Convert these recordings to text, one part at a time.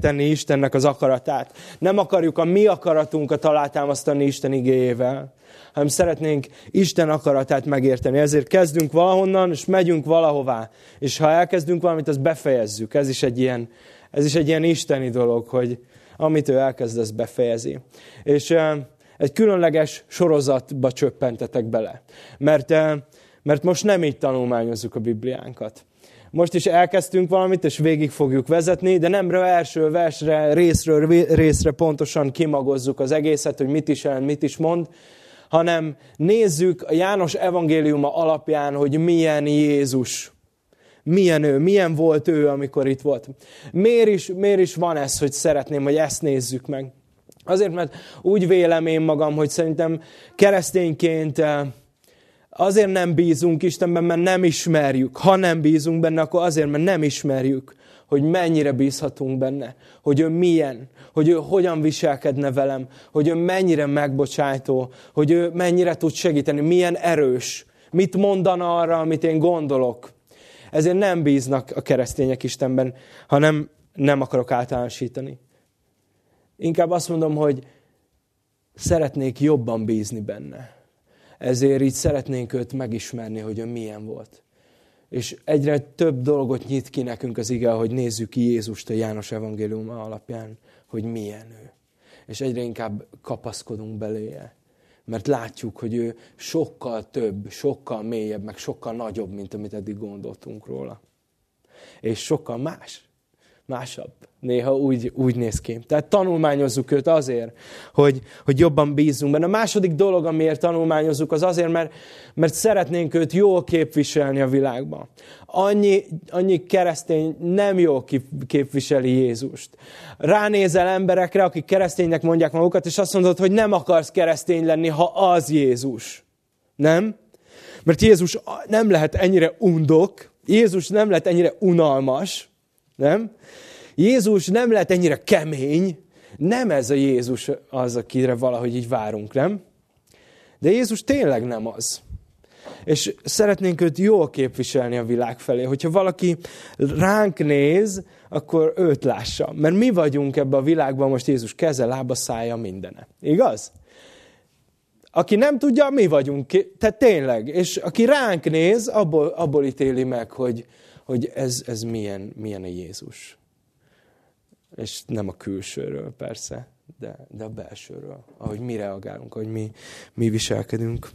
megérteni Istennek az akaratát. Nem akarjuk a mi akaratunkat alátámasztani Isten igéjével, hanem szeretnénk Isten akaratát megérteni. Ezért kezdünk valahonnan, és megyünk valahová. És ha elkezdünk valamit, azt befejezzük. Ez is egy ilyen, ez is egy ilyen isteni dolog, hogy amit ő elkezd, azt befejezi. És egy különleges sorozatba csöppentetek bele. Mert, mert most nem így tanulmányozzuk a Bibliánkat. Most is elkezdtünk valamit, és végig fogjuk vezetni, de nem első versre, részről részre pontosan kimagozzuk az egészet, hogy mit is jelent, mit is mond, hanem nézzük a János evangéliuma alapján, hogy milyen Jézus. Milyen ő, milyen volt ő, amikor itt volt. Miért is, miért is van ez, hogy szeretném, hogy ezt nézzük meg? Azért, mert úgy vélem én magam, hogy szerintem keresztényként eh, azért nem bízunk Istenben, mert nem ismerjük. Ha nem bízunk benne, akkor azért, mert nem ismerjük, hogy mennyire bízhatunk benne, hogy ő milyen, hogy ő hogyan viselkedne velem, hogy ő mennyire megbocsájtó, hogy ő mennyire tud segíteni, milyen erős, mit mondana arra, amit én gondolok. Ezért nem bíznak a keresztények Istenben, hanem nem akarok általánosítani. Inkább azt mondom, hogy szeretnék jobban bízni benne. Ezért így szeretnénk őt megismerni, hogy ő milyen volt. És egyre több dolgot nyit ki nekünk az ige, hogy nézzük ki Jézust a János evangélium alapján, hogy milyen ő. És egyre inkább kapaszkodunk beléje. Mert látjuk, hogy ő sokkal több, sokkal mélyebb, meg sokkal nagyobb, mint amit eddig gondoltunk róla. És sokkal más másabb. Néha úgy, úgy néz ki. Tehát tanulmányozzuk őt azért, hogy, hogy jobban bízunk benne. A második dolog, amiért tanulmányozzuk, az azért, mert, mert szeretnénk őt jól képviselni a világban. Annyi, annyi keresztény nem jól képviseli Jézust. Ránézel emberekre, akik kereszténynek mondják magukat, és azt mondod, hogy nem akarsz keresztény lenni, ha az Jézus. Nem? Mert Jézus nem lehet ennyire undok, Jézus nem lehet ennyire unalmas, nem? Jézus nem lehet ennyire kemény, nem ez a Jézus az, akire valahogy így várunk, nem? De Jézus tényleg nem az. És szeretnénk őt jól képviselni a világ felé. Hogyha valaki ránk néz, akkor őt lássa. Mert mi vagyunk ebbe a világban most Jézus keze, lába, szája, mindene. Igaz? Aki nem tudja, mi vagyunk. Tehát tényleg. És aki ránk néz, abból, abból ítéli meg, hogy, hogy ez, ez milyen, milyen a Jézus. És nem a külsőről persze, de, de a belsőről. Ahogy mi reagálunk, ahogy mi, mi viselkedünk.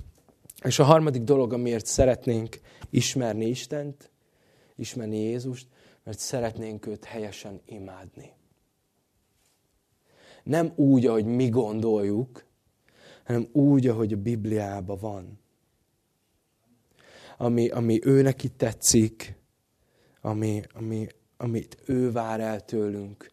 És a harmadik dolog, amiért szeretnénk ismerni Istent, ismerni Jézust, mert szeretnénk őt helyesen imádni. Nem úgy, ahogy mi gondoljuk, hanem úgy, ahogy a Bibliában van. Ami, ami ő neki tetszik, ami, ami, amit ő vár el tőlünk.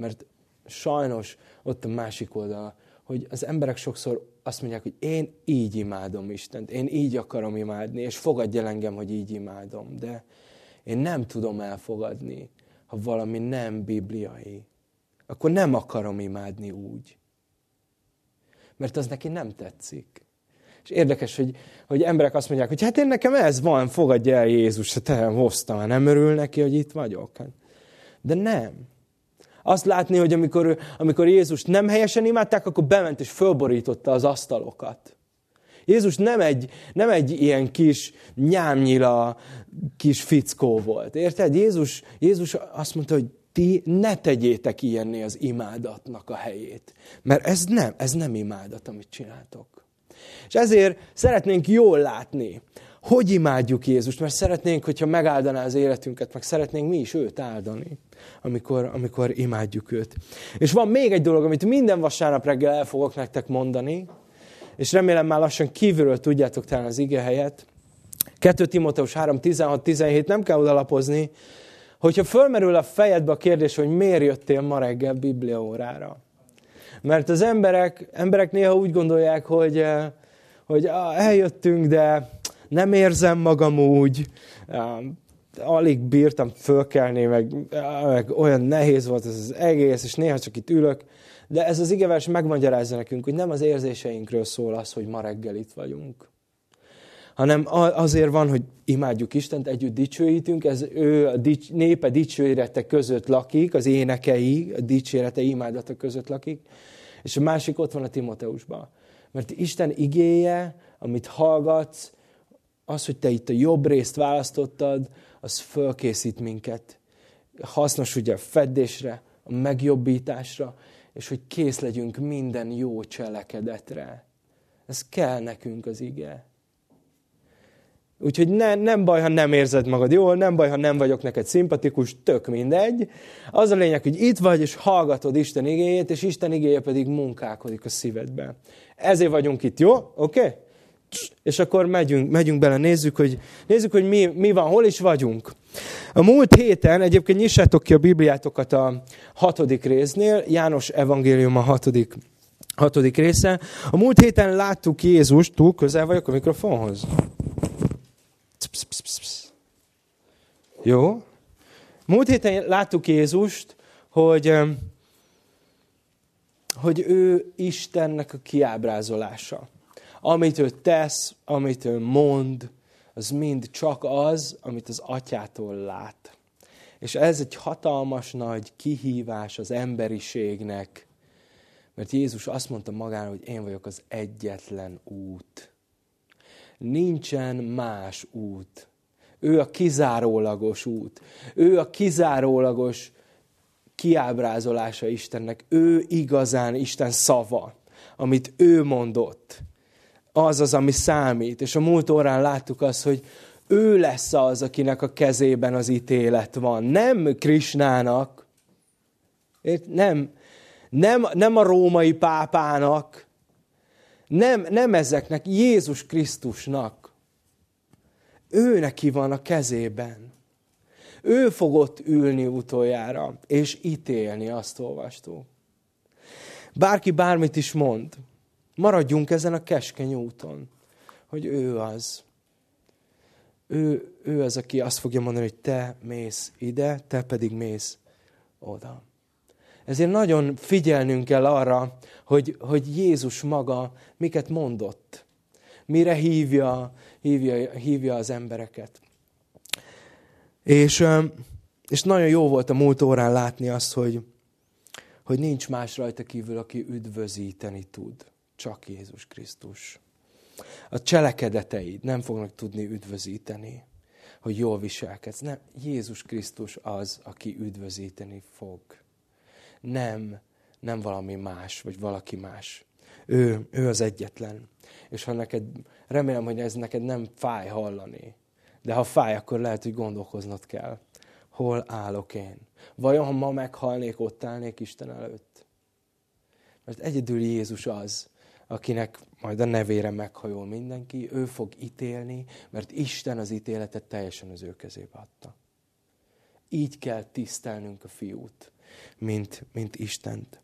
Mert sajnos ott a másik oldal, hogy az emberek sokszor azt mondják, hogy én így imádom Istent, én így akarom imádni, és fogadj el engem, hogy így imádom. De én nem tudom elfogadni, ha valami nem bibliai. Akkor nem akarom imádni úgy. Mert az neki nem tetszik. És érdekes, hogy, hogy emberek azt mondják, hogy hát én nekem ez van, fogadja el Jézus, te hoztam, nem örül neki, hogy itt vagyok. Hát, de nem. Azt látni, hogy amikor, amikor Jézus nem helyesen imádták, akkor bement és fölborította az asztalokat. Jézus nem egy, nem egy ilyen kis nyámnyila kis fickó volt. Érted? Jézus, Jézus azt mondta, hogy ti ne tegyétek ilyenné az imádatnak a helyét. Mert ez nem, ez nem imádat, amit csináltok. És ezért szeretnénk jól látni, hogy imádjuk Jézust, mert szeretnénk, hogyha megáldaná az életünket, meg szeretnénk mi is őt áldani, amikor, amikor imádjuk őt. És van még egy dolog, amit minden vasárnap reggel el fogok nektek mondani, és remélem már lassan kívülről tudjátok talán az ige helyet. 2 Timoteus 3, 16, 17, nem kell odalapozni, hogyha fölmerül a fejedbe a kérdés, hogy miért jöttél ma reggel Biblia órára, mert az emberek, emberek néha úgy gondolják, hogy, eh, hogy eljöttünk, de nem érzem magam úgy, alig bírtam fölkelni, meg, meg olyan nehéz volt ez az egész, és néha csak itt ülök. De ez az igevers megmagyarázza nekünk, hogy nem az érzéseinkről szól az, hogy ma reggel itt vagyunk, hanem azért van, hogy imádjuk Istent, együtt dicsőítünk, ez ő a dics, népe dicsőrete között lakik, az énekei, a dicsérete imádata között lakik, és a másik ott van a Timoteusban. Mert Isten igéje, amit hallgatsz, az, hogy te itt a jobb részt választottad, az fölkészít minket. Hasznos ugye a feddésre, a megjobbításra, és hogy kész legyünk minden jó cselekedetre. Ez kell nekünk az ige. Úgyhogy ne, nem baj, ha nem érzed magad jól, nem baj, ha nem vagyok neked szimpatikus, tök mindegy. Az a lényeg, hogy itt vagy, és hallgatod Isten igéjét, és Isten igéje pedig munkálkodik a szívedben. Ezért vagyunk itt, jó? Oké? Okay? És akkor megyünk, megyünk bele, nézzük, hogy, nézzük, hogy mi, mi van, hol is vagyunk. A múlt héten, egyébként nyissátok ki a Bibliátokat a hatodik résznél, János Evangélium a hatodik, hatodik része. A múlt héten láttuk Jézust, túl közel vagyok a mikrofonhoz. Psz, psz, psz, psz. Jó. Múlt héten láttuk Jézust, hogy, hogy ő Istennek a kiábrázolása. Amit ő tesz, amit ő mond, az mind csak az, amit az atyától lát. És ez egy hatalmas nagy kihívás az emberiségnek, mert Jézus azt mondta magára, hogy én vagyok az egyetlen út. Nincsen más út. Ő a kizárólagos út. Ő a kizárólagos kiábrázolása Istennek. Ő igazán Isten szava, amit ő mondott az az, ami számít. És a múlt órán láttuk azt, hogy ő lesz az, akinek a kezében az ítélet van. Nem Krisnának, nem, nem, nem a római pápának, nem, nem ezeknek, Jézus Krisztusnak. Ő neki van a kezében. Ő fogott ülni utoljára, és ítélni, azt olvastuk. Bárki bármit is mond, Maradjunk ezen a keskeny úton, hogy ő az. Ő, ő az, aki azt fogja mondani, hogy te mész ide, te pedig mész oda. Ezért nagyon figyelnünk kell arra, hogy, hogy Jézus maga miket mondott. Mire hívja, hívja, hívja az embereket. És, és nagyon jó volt a múlt órán látni azt, hogy, hogy nincs más rajta kívül, aki üdvözíteni tud csak Jézus Krisztus. A cselekedeteid nem fognak tudni üdvözíteni, hogy jól viselkedsz. Nem, Jézus Krisztus az, aki üdvözíteni fog. Nem, nem valami más, vagy valaki más. Ő, ő az egyetlen. És ha neked, remélem, hogy ez neked nem fáj hallani, de ha fáj, akkor lehet, hogy gondolkoznod kell. Hol állok én? Vajon, ha ma meghalnék, ott állnék Isten előtt? Mert egyedül Jézus az, akinek majd a nevére meghajol mindenki, ő fog ítélni, mert Isten az ítéletet teljesen az ő kezébe adta. Így kell tisztelnünk a fiút, mint, mint Istent.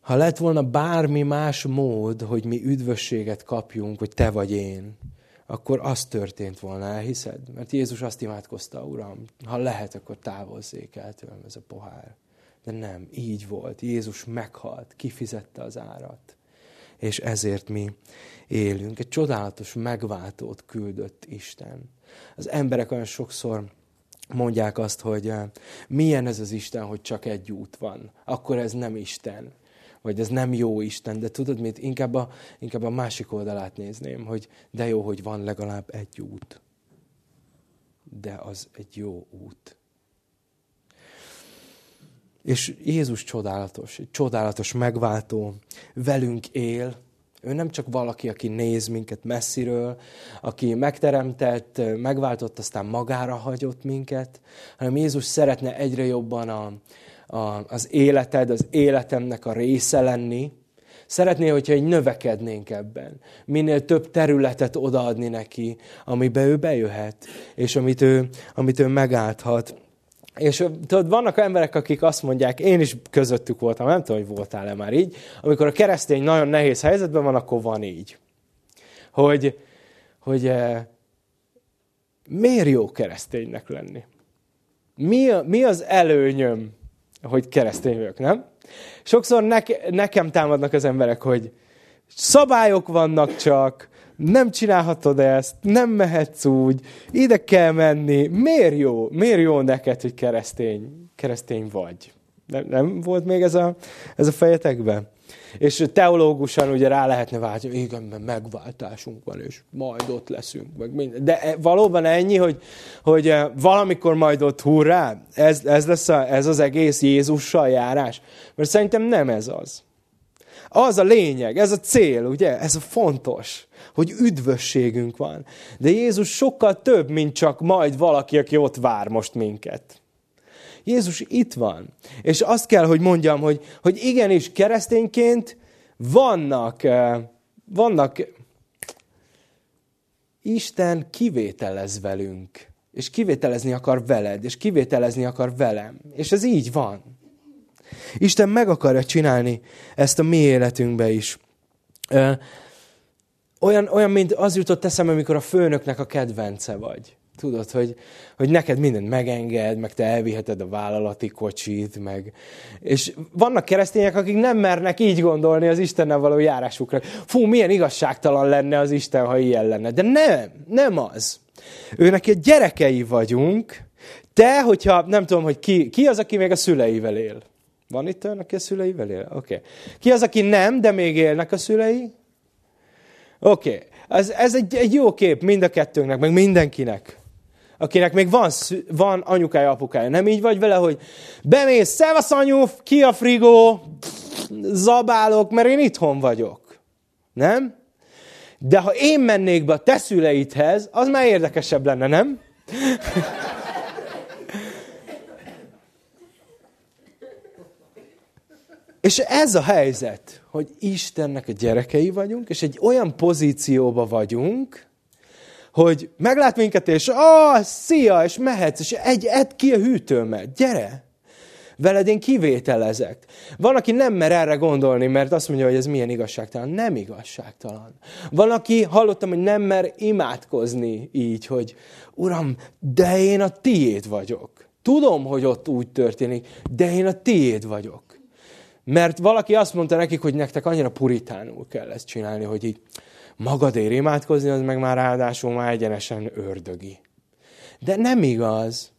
Ha lett volna bármi más mód, hogy mi üdvösséget kapjunk, hogy te vagy én, akkor az történt volna, elhiszed? Mert Jézus azt imádkozta, Uram, ha lehet, akkor távozzék el tőlem ez a pohár. De nem, így volt. Jézus meghalt, kifizette az árat és ezért mi élünk. Egy csodálatos megváltót küldött Isten. Az emberek olyan sokszor mondják azt, hogy eh, milyen ez az Isten, hogy csak egy út van. Akkor ez nem Isten. Vagy ez nem jó Isten. De tudod mit? Inkább a, inkább a másik oldalát nézném, hogy de jó, hogy van legalább egy út. De az egy jó út. És Jézus csodálatos, egy csodálatos megváltó, velünk él. Ő nem csak valaki, aki néz minket messziről, aki megteremtett, megváltott, aztán magára hagyott minket, hanem Jézus szeretne egyre jobban a, a, az életed, az életemnek a része lenni. Szeretné, hogyha egy növekednénk ebben. Minél több területet odaadni neki, amibe ő bejöhet, és amit ő, amit ő megállthat. És tudod, vannak emberek, akik azt mondják, én is közöttük voltam, nem tudom, hogy voltál-e már így, amikor a keresztény nagyon nehéz helyzetben van, akkor van így. Hogy, hogy eh, miért jó kereszténynek lenni? Mi, mi az előnyöm, hogy keresztény vagyok, nem? Sokszor neke, nekem támadnak az emberek, hogy szabályok vannak csak, nem csinálhatod ezt, nem mehetsz úgy, ide kell menni. Miért jó? Miért jó neked, hogy keresztény, keresztény vagy? Nem, nem volt még ez a, ez a fejetekben? És teológusan ugye rá lehetne váltani, igen, mert megváltásunk van, és majd ott leszünk. Meg minden. De e, valóban ennyi, hogy, hogy e, valamikor majd ott hurrá, ez, ez lesz a, ez az egész Jézussal járás. Mert szerintem nem ez az. Az a lényeg, ez a cél, ugye? Ez a fontos, hogy üdvösségünk van. De Jézus sokkal több, mint csak majd valaki, aki ott vár most minket. Jézus itt van. És azt kell, hogy mondjam, hogy, hogy igenis keresztényként vannak, eh, vannak, Isten kivételez velünk, és kivételezni akar veled, és kivételezni akar velem. És ez így van. Isten meg akarja csinálni ezt a mi életünkbe is. Olyan, olyan, mint az jutott eszembe, amikor a főnöknek a kedvence vagy. Tudod, hogy, hogy neked mindent megenged, meg te elviheted a vállalati kocsit, meg... És vannak keresztények, akik nem mernek így gondolni az Istennel való járásukra. Fú, milyen igazságtalan lenne az Isten, ha ilyen lenne. De nem, nem az. Őnek egy gyerekei vagyunk. Te, hogyha nem tudom, hogy ki, ki az, aki még a szüleivel él. Van itt olyan, aki a szüleivel él? Oké. Okay. Ki az, aki nem, de még élnek a szülei? Oké. Okay. Ez, ez egy, egy jó kép mind a kettőnknek, meg mindenkinek akinek még van, van anyukája, apukája. Nem így vagy vele, hogy bemész, szevasz anyu, ki a frigó, zabálok, mert én itthon vagyok. Nem? De ha én mennék be a te szüleidhez, az már érdekesebb lenne, nem? És ez a helyzet, hogy Istennek a gyerekei vagyunk, és egy olyan pozícióba vagyunk, hogy meglát minket, és ah, szia, és mehetsz, és egy, edd ki a hűtőmet, gyere! Veled én kivételezek. Van, aki nem mer erre gondolni, mert azt mondja, hogy ez milyen igazságtalan. Nem igazságtalan. Van, aki hallottam, hogy nem mer imádkozni így, hogy Uram, de én a tiéd vagyok. Tudom, hogy ott úgy történik, de én a tiéd vagyok. Mert valaki azt mondta nekik, hogy nektek annyira puritánul kell ezt csinálni, hogy így magadért imádkozni, az meg már ráadásul már egyenesen ördögi. De nem igaz.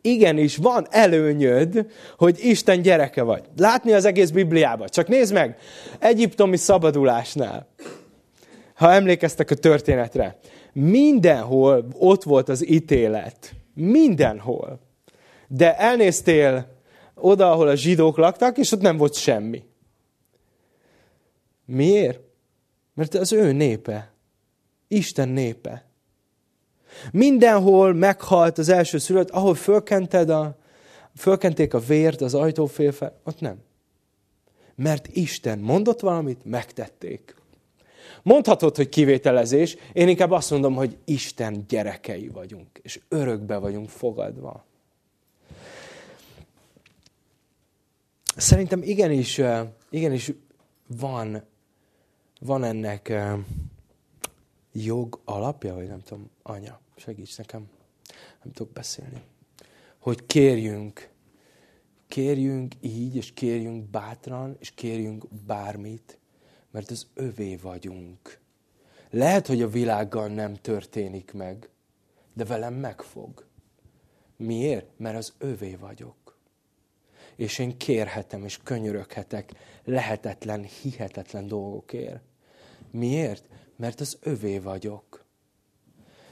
Igenis, van előnyöd, hogy Isten gyereke vagy. Látni az egész Bibliában. Csak nézd meg, egyiptomi szabadulásnál, ha emlékeztek a történetre, mindenhol ott volt az ítélet. Mindenhol. De elnéztél oda, ahol a zsidók laktak, és ott nem volt semmi. Miért? Mert az ő népe. Isten népe. Mindenhol meghalt az első szülött, ahol fölkented a, fölkenték a vért az ajtófélfe, ott nem. Mert Isten mondott valamit, megtették. Mondhatod, hogy kivételezés, én inkább azt mondom, hogy Isten gyerekei vagyunk, és örökbe vagyunk fogadva. Szerintem igenis, igenis van van ennek jog alapja, vagy nem tudom, anya, segíts nekem, nem tudok beszélni. Hogy kérjünk, kérjünk így, és kérjünk bátran, és kérjünk bármit, mert az övé vagyunk. Lehet, hogy a világgal nem történik meg, de velem megfog. Miért? Mert az övé vagyok és én kérhetem, és könyöröghetek lehetetlen, hihetetlen dolgokért. Miért? Mert az övé vagyok.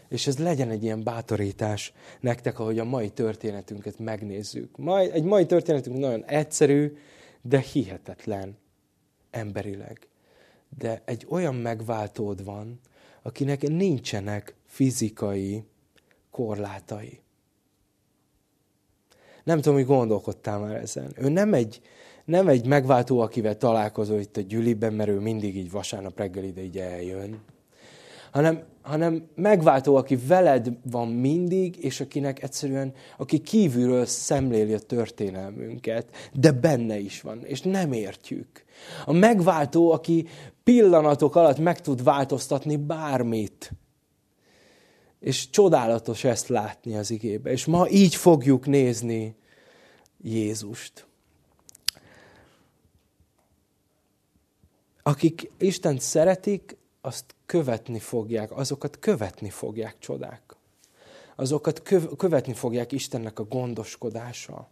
És ez legyen egy ilyen bátorítás nektek, ahogy a mai történetünket megnézzük. Mai, egy mai történetünk nagyon egyszerű, de hihetetlen emberileg. De egy olyan megváltód van, akinek nincsenek fizikai korlátai. Nem tudom, hogy gondolkodtál már ezen. Ő nem egy, nem egy megváltó, akivel találkozol itt a gyűliben, mert ő mindig így vasárnap reggel ide így eljön, hanem, hanem megváltó, aki veled van mindig, és akinek egyszerűen, aki kívülről szemléli a történelmünket, de benne is van, és nem értjük. A megváltó, aki pillanatok alatt meg tud változtatni bármit. És csodálatos ezt látni az igébe. És ma így fogjuk nézni Jézust. Akik Istent szeretik, azt követni fogják, azokat követni fogják csodák. Azokat követni fogják Istennek a gondoskodása.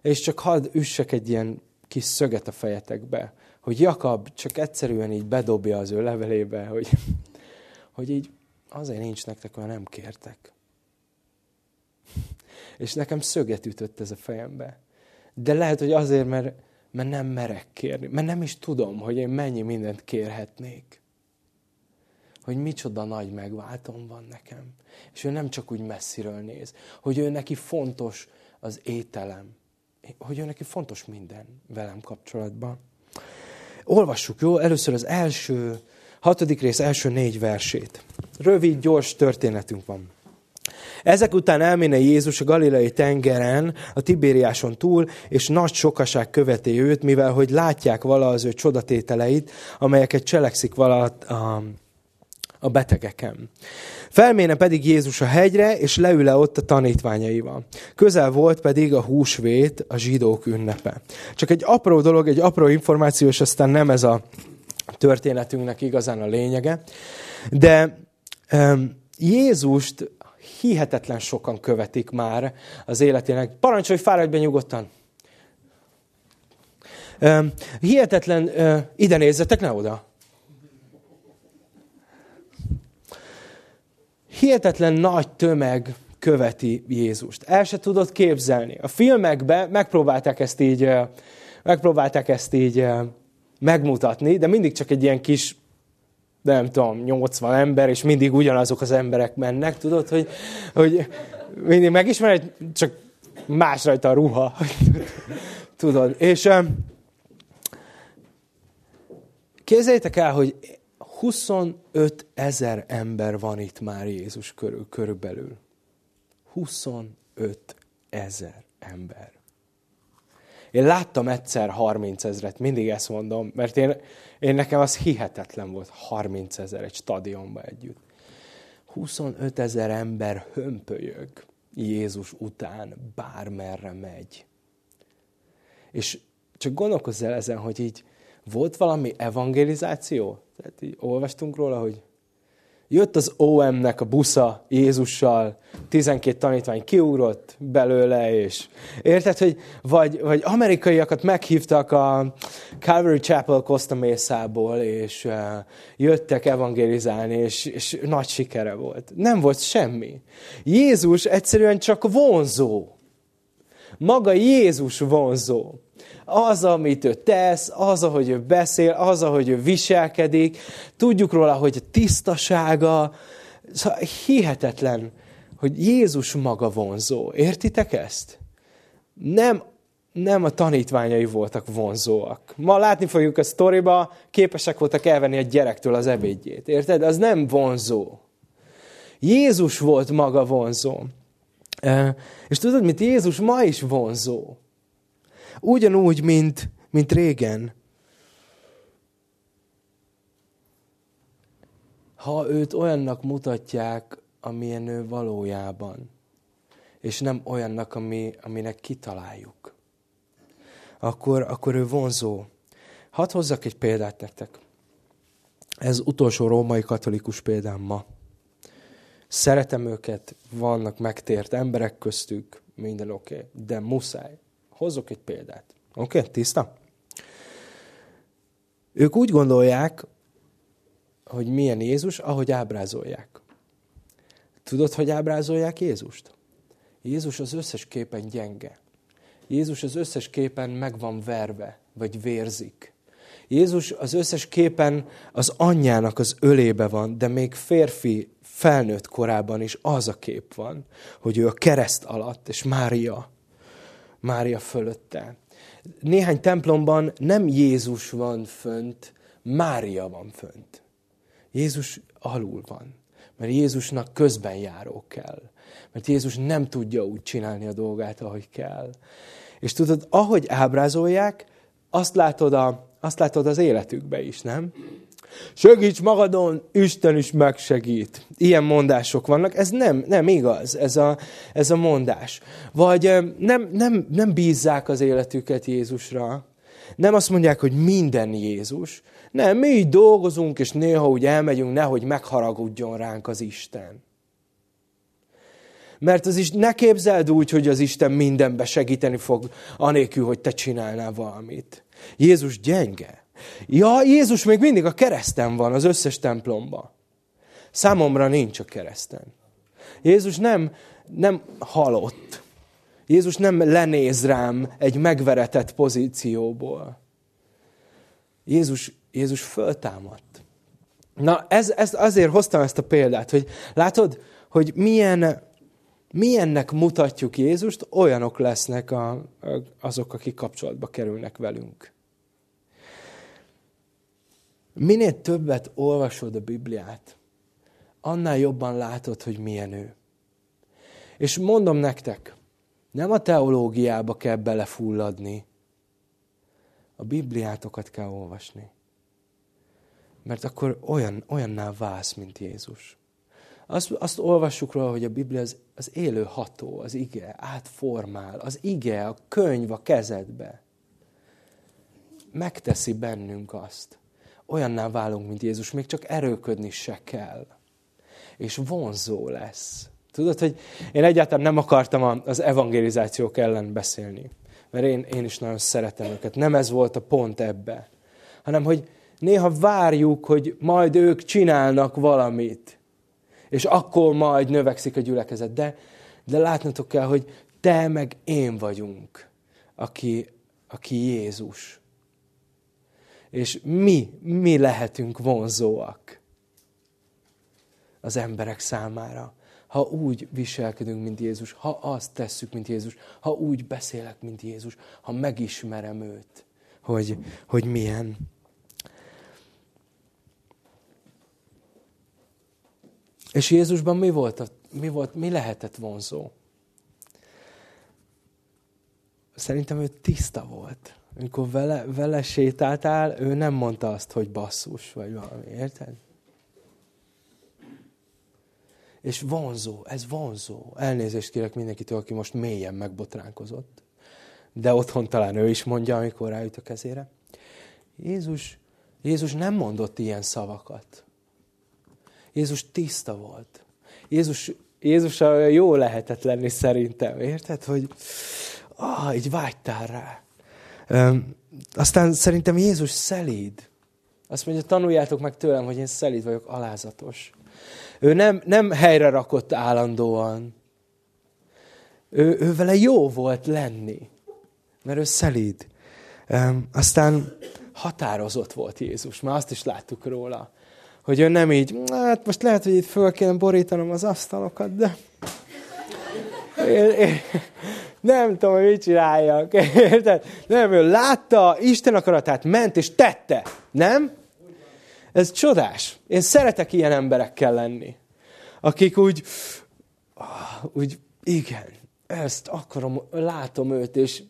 És csak hadd üssek egy ilyen kis szöget a fejetekbe, hogy Jakab csak egyszerűen így bedobja az ő levelébe, hogy, hogy így azért nincs nektek, mert nem kértek. És nekem szöget ütött ez a fejembe. De lehet, hogy azért, mert, mert nem merek kérni. Mert nem is tudom, hogy én mennyi mindent kérhetnék. Hogy micsoda nagy megváltom van nekem. És ő nem csak úgy messziről néz. Hogy ő neki fontos az ételem. Hogy ő neki fontos minden velem kapcsolatban. Olvassuk, jó? Először az első, hatodik rész első négy versét. Rövid, gyors történetünk van. Ezek után elméne Jézus a galilei tengeren, a Tibériáson túl, és nagy sokaság követi őt, mivel hogy látják vala az ő csodatételeit, amelyeket cselekszik vala a, a betegeken. Felméne pedig Jézus a hegyre, és leül le ott a tanítványaival. Közel volt pedig a húsvét, a zsidók ünnepe. Csak egy apró dolog, egy apró információ, és aztán nem ez a történetünknek igazán a lényege, de um, Jézust hihetetlen sokan követik már az életének. Parancsolj, fáradj be nyugodtan! Hihetetlen, ide nézzetek, ne oda. Hihetetlen nagy tömeg követi Jézust. El se tudod képzelni. A filmekben megpróbálták ezt így, megpróbálták ezt így megmutatni, de mindig csak egy ilyen kis de nem tudom, 80 ember, és mindig ugyanazok az emberek mennek, tudod, hogy, hogy mindig megismered, csak más rajta a ruha. tudod, és képzeljétek el, hogy 25 ezer ember van itt már Jézus körül, körülbelül. 25 ezer ember. Én láttam egyszer 30 ezret, mindig ezt mondom, mert én, én nekem az hihetetlen volt, 30 ezer egy stadionba együtt. 25 ezer ember hömpölyög Jézus után, bármerre megy. És csak gondolkozz el ezen, hogy így volt valami evangelizáció? Tehát így olvastunk róla, hogy Jött az OM-nek a busza Jézussal, 12 tanítvány kiugrott belőle, és érted, hogy vagy, vagy amerikaiakat meghívtak a Calvary Chapel Costa Mesa-ból, és uh, jöttek evangelizálni, és, és nagy sikere volt. Nem volt semmi. Jézus egyszerűen csak vonzó. Maga Jézus vonzó az, amit ő tesz, az, ahogy ő beszél, az, ahogy ő viselkedik, tudjuk róla, hogy tisztasága, szóval hihetetlen, hogy Jézus maga vonzó. Értitek ezt? Nem, nem a tanítványai voltak vonzóak. Ma látni fogjuk a sztoriba, képesek voltak elvenni a gyerektől az ebédjét. Érted? Az nem vonzó. Jézus volt maga vonzó. És tudod, mit Jézus ma is vonzó. Ugyanúgy, mint, mint régen. Ha őt olyannak mutatják, amilyen ő valójában, és nem olyannak, ami, aminek kitaláljuk, akkor, akkor ő vonzó. Hadd hozzak egy példát nektek. Ez utolsó római katolikus példám ma. Szeretem őket, vannak megtért emberek köztük, minden oké, okay, de muszáj. Hozzok egy példát. Oké, okay? tiszta? Ők úgy gondolják, hogy milyen Jézus, ahogy ábrázolják. Tudod, hogy ábrázolják Jézust? Jézus az összes képen gyenge. Jézus az összes képen meg van verve, vagy vérzik. Jézus az összes képen az anyjának az ölébe van, de még férfi, felnőtt korában is az a kép van, hogy ő a kereszt alatt, és Mária Mária fölötte. Néhány templomban nem Jézus van fönt, Mária van fönt. Jézus alul van, mert Jézusnak közben járó kell. Mert Jézus nem tudja úgy csinálni a dolgát, ahogy kell. És tudod, ahogy ábrázolják, azt látod, a, azt látod az életükbe is, nem? Segíts magadon, Isten is megsegít. Ilyen mondások vannak. Ez nem, nem igaz, ez a, ez a mondás. Vagy nem, nem, nem bízzák az életüket Jézusra. Nem azt mondják, hogy minden Jézus. Nem, mi így dolgozunk, és néha úgy elmegyünk, nehogy megharagudjon ránk az Isten. Mert az is ne képzeld úgy, hogy az Isten mindenbe segíteni fog, anélkül, hogy te csinálnál valamit. Jézus gyenge. Ja, Jézus még mindig a kereszten van az összes templomban. Számomra nincs a kereszten. Jézus nem, nem halott. Jézus nem lenéz rám egy megveretett pozícióból. Jézus, Jézus föltámadt. Na, ez, ez, azért hoztam ezt a példát, hogy látod, hogy milyen, milyennek mutatjuk Jézust, olyanok lesznek a, azok, akik kapcsolatba kerülnek velünk. Minél többet olvasod a Bibliát, annál jobban látod, hogy milyen ő. És mondom nektek, nem a teológiába kell belefulladni, a Bibliátokat kell olvasni. Mert akkor olyan, olyanná válsz, mint Jézus. Azt, azt olvassuk róla, hogy a Biblia az, az élő ható, az ige, átformál, az ige, a könyv a kezedbe. Megteszi bennünk azt. Olyanná válunk, mint Jézus, még csak erőködni se kell. És vonzó lesz. Tudod, hogy én egyáltalán nem akartam az evangelizációk ellen beszélni. Mert én, én is nagyon szeretem őket. Nem ez volt a pont ebbe. Hanem, hogy néha várjuk, hogy majd ők csinálnak valamit. És akkor majd növekszik a gyülekezet. De, de látnotok kell, hogy te meg én vagyunk, aki, aki Jézus. És mi, mi lehetünk vonzóak az emberek számára ha úgy viselkedünk, mint Jézus, ha azt tesszük, mint Jézus, ha úgy beszélek, mint Jézus, ha megismerem őt, hogy, hogy milyen. És Jézusban mi volt, a, mi volt, mi lehetett vonzó? Szerintem ő tiszta volt. Amikor vele, vele sétáltál, ő nem mondta azt, hogy basszus, vagy valami, érted? És vonzó, ez vonzó. Elnézést kérek mindenkitől, aki most mélyen megbotránkozott. De otthon talán ő is mondja, amikor rájut a kezére. Jézus, Jézus nem mondott ilyen szavakat. Jézus tiszta volt. Jézus, Jézus jó lehetett lenni szerintem. Érted, hogy ah, így vágytál rá. Aztán szerintem Jézus szelíd. Azt mondja, tanuljátok meg tőlem, hogy én szelíd vagyok, alázatos. Ő nem, nem helyre rakott állandóan. Ő, ő vele jó volt lenni, mert ő szelíd. Aztán határozott volt Jézus, már azt is láttuk róla, hogy ő nem így, hát most lehet, hogy itt föl kéne borítanom az asztalokat, de én, én, nem tudom, hogy mit csináljak. Érted? Nem, ő látta, Isten akaratát ment és tette. Nem? Ez csodás. Én szeretek ilyen emberekkel lenni. Akik úgy, ah, úgy igen, ezt akarom, látom őt, és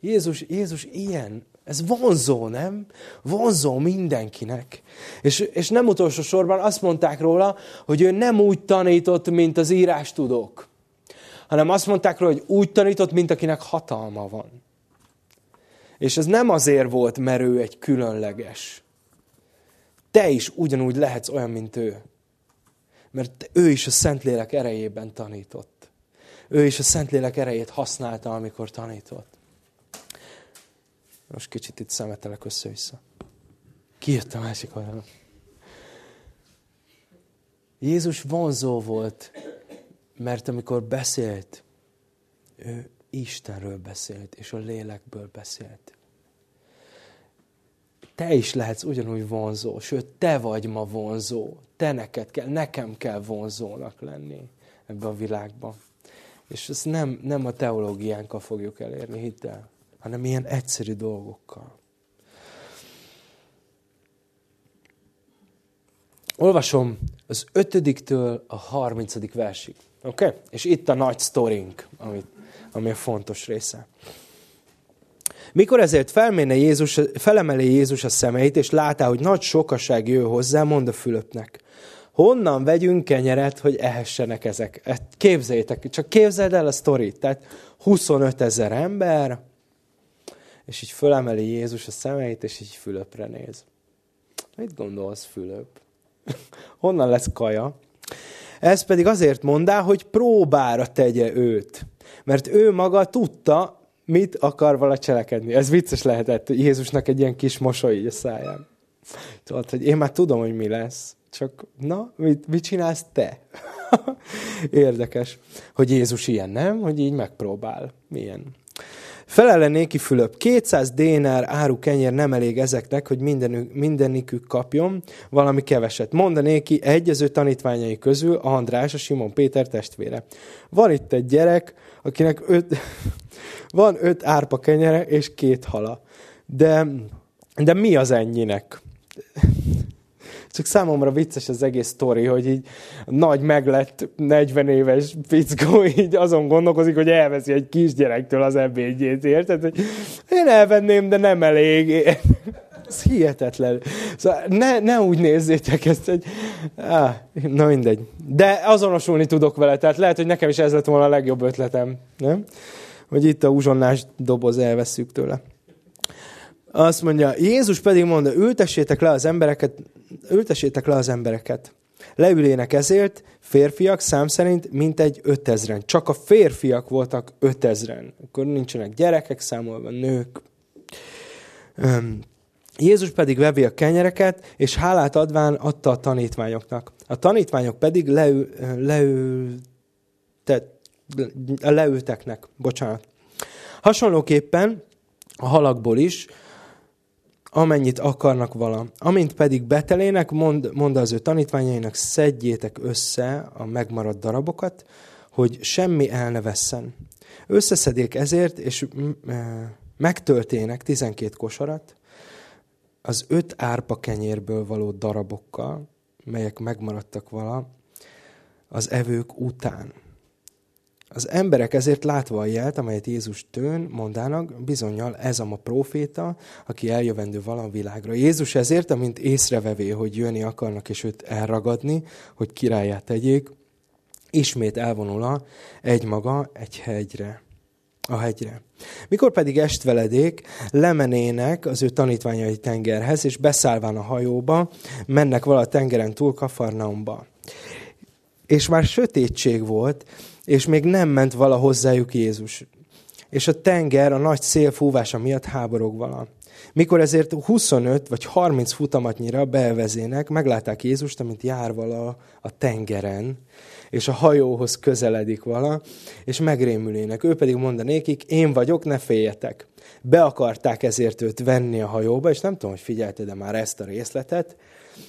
Jézus, Jézus ilyen. Ez vonzó, nem? Vonzó mindenkinek. És, és nem utolsó sorban azt mondták róla, hogy ő nem úgy tanított, mint az írás tudók, hanem azt mondták róla, hogy úgy tanított, mint akinek hatalma van. És ez nem azért volt, mert ő egy különleges, te is ugyanúgy lehetsz olyan, mint ő. Mert ő is a Szentlélek erejében tanított. Ő is a Szentlélek erejét használta, amikor tanított. Most kicsit itt szemetelek össze-vissza. Kijött a másik oldalon. Jézus vonzó volt, mert amikor beszélt, ő Istenről beszélt, és a lélekből beszélt te is lehetsz ugyanúgy vonzó, sőt, te vagy ma vonzó. Te neked kell, nekem kell vonzónak lenni ebben a világban. És ezt nem, nem a teológiánkkal fogjuk elérni, hidd el, hanem ilyen egyszerű dolgokkal. Olvasom az ötödiktől a harmincadik versig. Oké? Okay? És itt a nagy sztorink, ami, ami a fontos része. Mikor ezért felmenne Jézus, felemeli Jézus a szemeit, és látá, hogy nagy sokaság jön hozzá, mond a Fülöpnek. Honnan vegyünk kenyeret, hogy ehessenek ezek? Képzeljétek, csak képzeld el a sztorit. Tehát 25 ezer ember, és így fölemeli Jézus a szemeit, és így Fülöpre néz. Mit gondolsz, Fülöp? Honnan lesz kaja? Ez pedig azért mondá, hogy próbára tegye őt. Mert ő maga tudta, mit akar vala cselekedni. Ez vicces lehetett Jézusnak egy ilyen kis mosoly a száján. Tudod, hogy én már tudom, hogy mi lesz. Csak, na, mit, mit csinálsz te? Érdekes, hogy Jézus ilyen, nem? Hogy így megpróbál. Milyen? Felele néki Fülöp, 200 dénár áru kenyér nem elég ezeknek, hogy mindenük, mindenikük kapjon valami keveset. Mondanéki egy az ő tanítványai közül, a András, a Simon Péter testvére. Van itt egy gyerek, akinek öt, van öt árpa kenyere és két hala. De, de mi az ennyinek? Csak számomra vicces az egész sztori, hogy így nagy meglett 40 éves fickó így azon gondolkozik, hogy elveszi egy kisgyerektől az ebédjét, érted? Hogy én elvenném, de nem elég. Ez hihetetlen. Szóval ne, ne úgy nézzétek ezt, hogy... Ah, na mindegy. De azonosulni tudok vele, tehát lehet, hogy nekem is ez lett volna a legjobb ötletem. Nem? Hogy itt a uzsonnás doboz elveszük tőle. Azt mondja, Jézus pedig mondja, ültessétek le az embereket, ültessétek le az embereket. Leülének ezért férfiak szám szerint mintegy ötezren. Csak a férfiak voltak ötezren. Akkor nincsenek gyerekek számolva, nők. Jézus pedig vevi a kenyereket, és hálát adván adta a tanítványoknak. A tanítványok pedig leül, leül, te, leülteknek. Bocsánat. Hasonlóképpen a halakból is, amennyit akarnak vala. Amint pedig betelének, mond, mond az ő tanítványainak, szedjétek össze a megmaradt darabokat, hogy semmi el ne vesszen. Összeszedék ezért, és e, megtöltének 12 kosarat, az öt árpa kenyérből való darabokkal, melyek megmaradtak vala, az evők után. Az emberek ezért látva a jelt, amelyet Jézus tőn, mondának, bizonyal ez a ma proféta, aki eljövendő vala világra. Jézus ezért, amint észrevevé, hogy jönni akarnak, és őt elragadni, hogy királyát tegyék, ismét elvonul a egy maga egy hegyre a hegyre. Mikor pedig estveledék, lemenének az ő tanítványai tengerhez, és beszállván a hajóba, mennek vala a tengeren túl Kafarnaumba. És már sötétség volt, és még nem ment vala hozzájuk Jézus. És a tenger a nagy szél fúvása miatt háborog vala. Mikor ezért 25 vagy 30 futamatnyira bevezének, meglátták Jézust, amint jár vala a tengeren, és a hajóhoz közeledik vala, és megrémülének. Ő pedig mondanékik, én vagyok, ne féljetek. Be akarták ezért őt venni a hajóba, és nem tudom, hogy figyelte de már ezt a részletet,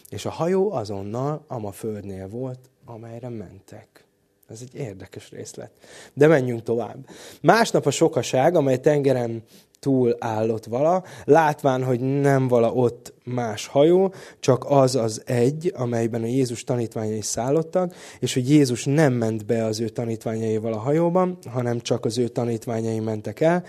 és a hajó azonnal a földnél volt, amelyre mentek. Ez egy érdekes részlet. De menjünk tovább. Másnap a sokaság, amely tengeren túl állott vala, látván, hogy nem vala ott más hajó, csak az az egy, amelyben a Jézus tanítványai szállottak, és hogy Jézus nem ment be az ő tanítványaival a hajóban, hanem csak az ő tanítványai mentek el,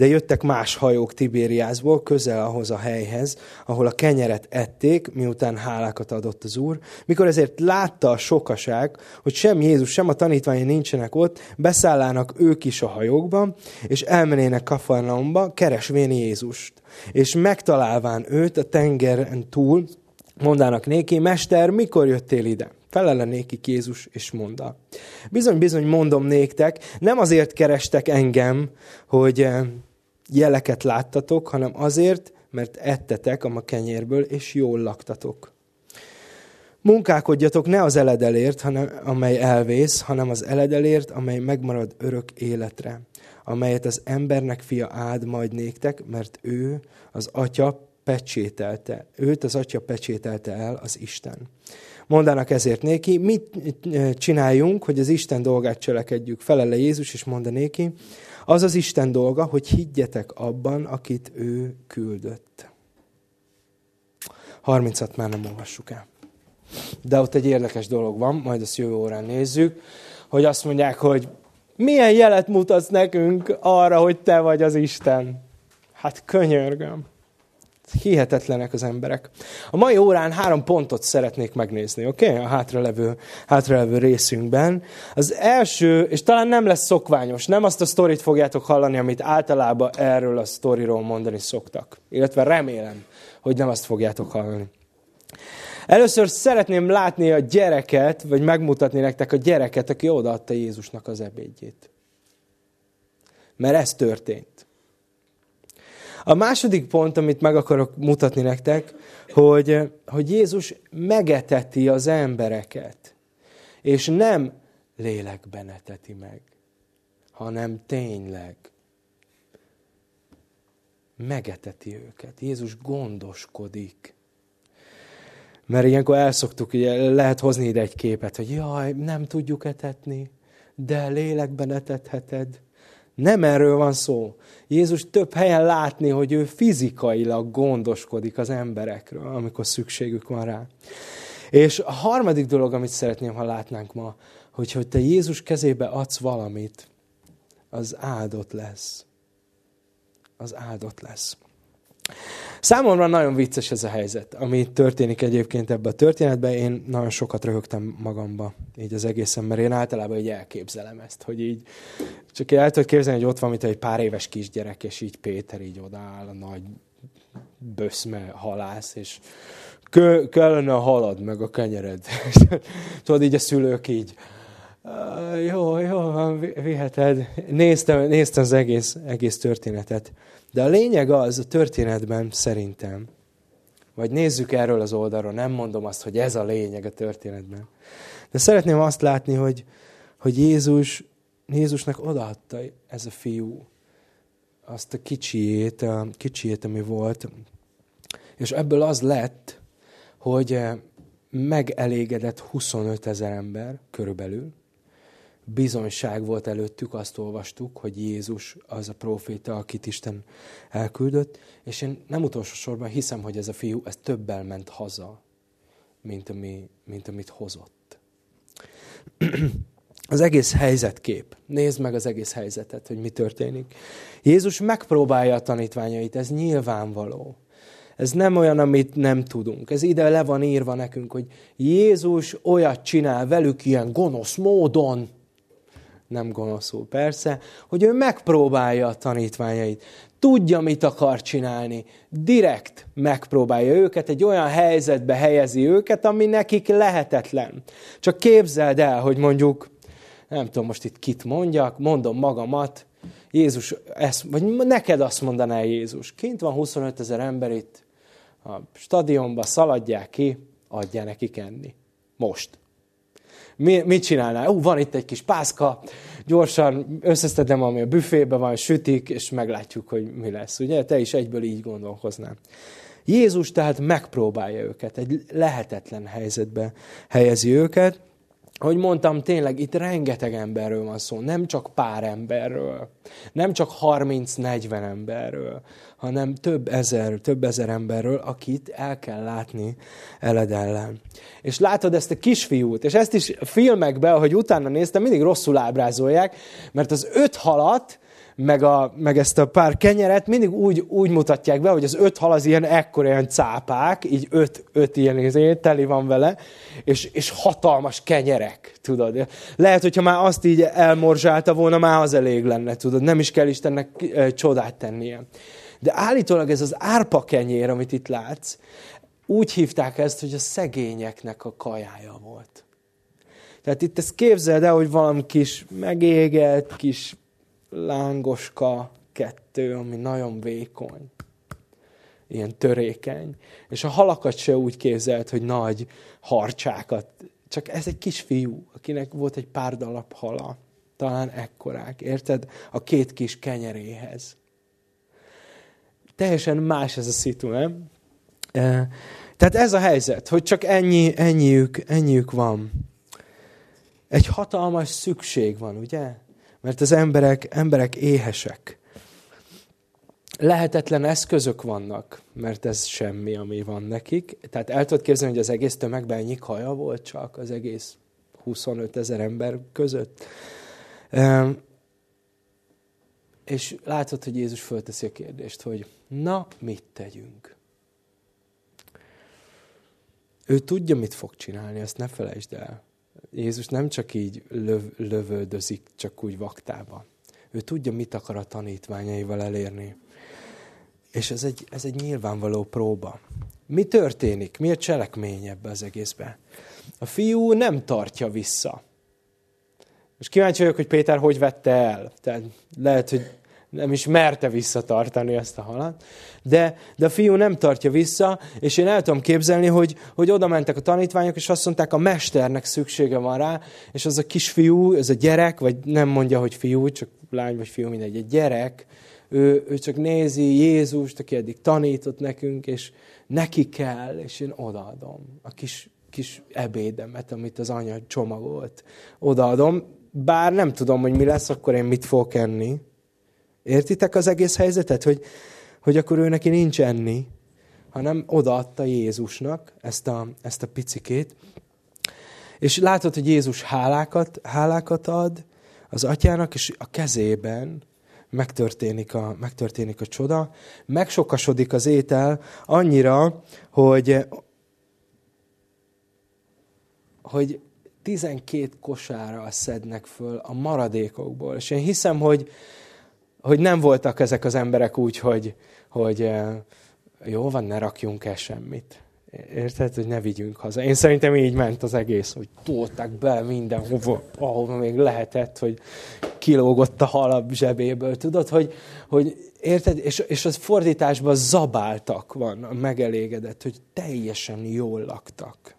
de jöttek más hajók Tibériászból, közel ahhoz a helyhez, ahol a kenyeret ették, miután hálákat adott az Úr. Mikor ezért látta a sokaság, hogy sem Jézus, sem a tanítványai nincsenek ott, beszállának ők is a hajókba, és elmenének Kafarnaumba, keresvén Jézust. És megtalálván őt a tengeren túl, mondának néki, Mester, mikor jöttél ide? Felele néki Jézus, és mondta. Bizony, bizony mondom néktek, nem azért kerestek engem, hogy eh, jeleket láttatok, hanem azért, mert ettetek a ma kenyérből, és jól laktatok. Munkálkodjatok ne az eledelért, hanem, amely elvész, hanem az eledelért, amely megmarad örök életre, amelyet az embernek fia áld majd néktek, mert ő az atya pecsételte, őt az atya pecsételte el az Isten. Mondanak ezért néki, mit csináljunk, hogy az Isten dolgát cselekedjük? Felele Jézus, és mondanéki, az az Isten dolga, hogy higgyetek abban, akit ő küldött. 30-at már nem olvassuk el. De ott egy érdekes dolog van, majd azt jövő órán nézzük, hogy azt mondják, hogy milyen jelet mutatsz nekünk arra, hogy te vagy az Isten? Hát könyörgöm. Hihetetlenek az emberek. A mai órán három pontot szeretnék megnézni, oké? Okay? A hátralevő, hátralevő részünkben. Az első, és talán nem lesz szokványos, nem azt a sztorit fogjátok hallani, amit általában erről a sztoriról mondani szoktak. Illetve remélem, hogy nem azt fogjátok hallani. Először szeretném látni a gyereket, vagy megmutatni nektek a gyereket, aki odaadta Jézusnak az ebédjét. Mert ez történt. A második pont, amit meg akarok mutatni nektek, hogy, hogy Jézus megeteti az embereket. És nem lélekben eteti meg, hanem tényleg megeteti őket. Jézus gondoskodik. Mert ilyenkor elszoktuk, ugye lehet hozni ide egy képet, hogy jaj, nem tudjuk etetni, de lélekben etetheted. Nem erről van szó. Jézus több helyen látni, hogy ő fizikailag gondoskodik az emberekről, amikor szükségük van rá. És a harmadik dolog, amit szeretném, ha látnánk ma, hogy, hogy te Jézus kezébe adsz valamit, az áldott lesz. Az áldott lesz. Számomra nagyon vicces ez a helyzet, ami történik egyébként ebben a történetben. Én nagyon sokat röhögtem magamba így az egészen, mert én általában így elképzelem ezt, hogy így csak el tudod képzelni, hogy ott van, mint egy pár éves kisgyerek, és így Péter így odaáll a nagy böszme halász, és kö, kellene halad, meg a kenyered. Tudod, így a szülők így, jó, jó, viheted. Néztem, néztem az egész, egész történetet. De a lényeg az a történetben szerintem, vagy nézzük erről az oldalról, nem mondom azt, hogy ez a lényeg a történetben. De szeretném azt látni, hogy, hogy Jézus, Jézusnak odaadta ez a fiú azt a kicsiét, a kicsiét, ami volt, és ebből az lett, hogy megelégedett 25 ezer ember körülbelül, bizonyság volt előttük, azt olvastuk, hogy Jézus az a proféta, akit Isten elküldött, és én nem utolsó sorban hiszem, hogy ez a fiú, ez többel ment haza, mint, ami, mint amit hozott. Az egész helyzetkép. Nézd meg az egész helyzetet, hogy mi történik. Jézus megpróbálja a tanítványait, ez nyilvánvaló. Ez nem olyan, amit nem tudunk. Ez ide le van írva nekünk, hogy Jézus olyat csinál velük ilyen gonosz módon, nem gonoszul persze, hogy ő megpróbálja a tanítványait. Tudja, mit akar csinálni. Direkt megpróbálja őket, egy olyan helyzetbe helyezi őket, ami nekik lehetetlen. Csak képzeld el, hogy mondjuk, nem tudom most itt kit mondjak, mondom magamat, Jézus, ezt, vagy neked azt mondaná Jézus, kint van 25 ezer ember itt, a stadionba szaladják ki, adja nekik enni. Most mi, mit csinálnál? Ú, van itt egy kis pászka, gyorsan összeszedem, ami a büfébe van, sütik, és meglátjuk, hogy mi lesz. Ugye? Te is egyből így gondolkoznál. Jézus tehát megpróbálja őket, egy lehetetlen helyzetbe helyezi őket, ahogy mondtam, tényleg itt rengeteg emberről van szó, nem csak pár emberről, nem csak 30-40 emberről, hanem több ezer, több ezer emberről, akit el kell látni eled ellen. És látod ezt a kisfiút, és ezt is filmekben, ahogy utána néztem, mindig rosszul ábrázolják, mert az öt halat, meg, a, meg ezt a pár kenyeret mindig úgy, úgy mutatják be, hogy az öt hal az ilyen ekkor ilyen cápák, így öt, öt ilyen izé, teli van vele, és, és hatalmas kenyerek, tudod. Lehet, hogyha már azt így elmorzsálta volna, már az elég lenne, tudod. Nem is kell Istennek csodát tennie. De állítólag ez az árpa kenyér, amit itt látsz, úgy hívták ezt, hogy a szegényeknek a kajája volt. Tehát itt ezt képzeld el, hogy valami kis megégett, kis lángoska kettő, ami nagyon vékony, ilyen törékeny. És a halakat se úgy képzelt, hogy nagy harcsákat. Csak ez egy kis fiú, akinek volt egy pár dalap hala. Talán ekkorák, érted? A két kis kenyeréhez. Teljesen más ez a szitu, nem? E, tehát ez a helyzet, hogy csak ennyi, ennyiük, ennyiük van. Egy hatalmas szükség van, ugye? Mert az emberek, emberek éhesek. Lehetetlen eszközök vannak, mert ez semmi, ami van nekik. Tehát el tudod képzelni, hogy az egész tömegben ennyi kaja volt csak az egész 25 ezer ember között. És látod, hogy Jézus fölteszi a kérdést, hogy na, mit tegyünk? ő tudja, mit fog csinálni, ezt ne felejtsd el. Jézus nem csak így löv, lövöldözik, csak úgy vaktába. Ő tudja, mit akar a tanítványaival elérni. És ez egy, ez egy nyilvánvaló próba. Mi történik? Mi a cselekmény ebbe az egészbe? A fiú nem tartja vissza. Most kíváncsi vagyok, hogy Péter hogy vette el. Tehát lehet, hogy nem is merte visszatartani ezt a halat. De, de a fiú nem tartja vissza, és én el tudom képzelni, hogy, hogy oda mentek a tanítványok, és azt mondták, a mesternek szüksége van rá, és az a kisfiú, ez a gyerek, vagy nem mondja, hogy fiú, csak lány vagy fiú, mindegy, egy gyerek, ő, ő csak nézi Jézust, aki eddig tanított nekünk, és neki kell, és én odaadom a kis, kis ebédemet, amit az anya csomagolt. Odaadom, bár nem tudom, hogy mi lesz, akkor én mit fogok enni. Értitek az egész helyzetet, hogy, hogy akkor ő neki nincs enni, hanem odaadta Jézusnak ezt a, ezt a picikét. És látod, hogy Jézus hálákat, hálákat ad az atyának, és a kezében megtörténik a, megtörténik a csoda. Megsokasodik az étel annyira, hogy, hogy 12 kosárral szednek föl a maradékokból. És én hiszem, hogy, hogy nem voltak ezek az emberek úgy, hogy, hogy eh, jó van, ne rakjunk el semmit. Érted, hogy ne vigyünk haza. Én szerintem így ment az egész, hogy tolták be mindenhova, ahova még lehetett, hogy kilógott a halab zsebéből. Tudod, hogy, hogy érted? És, és az fordításban zabáltak van, megelégedett, hogy teljesen jól laktak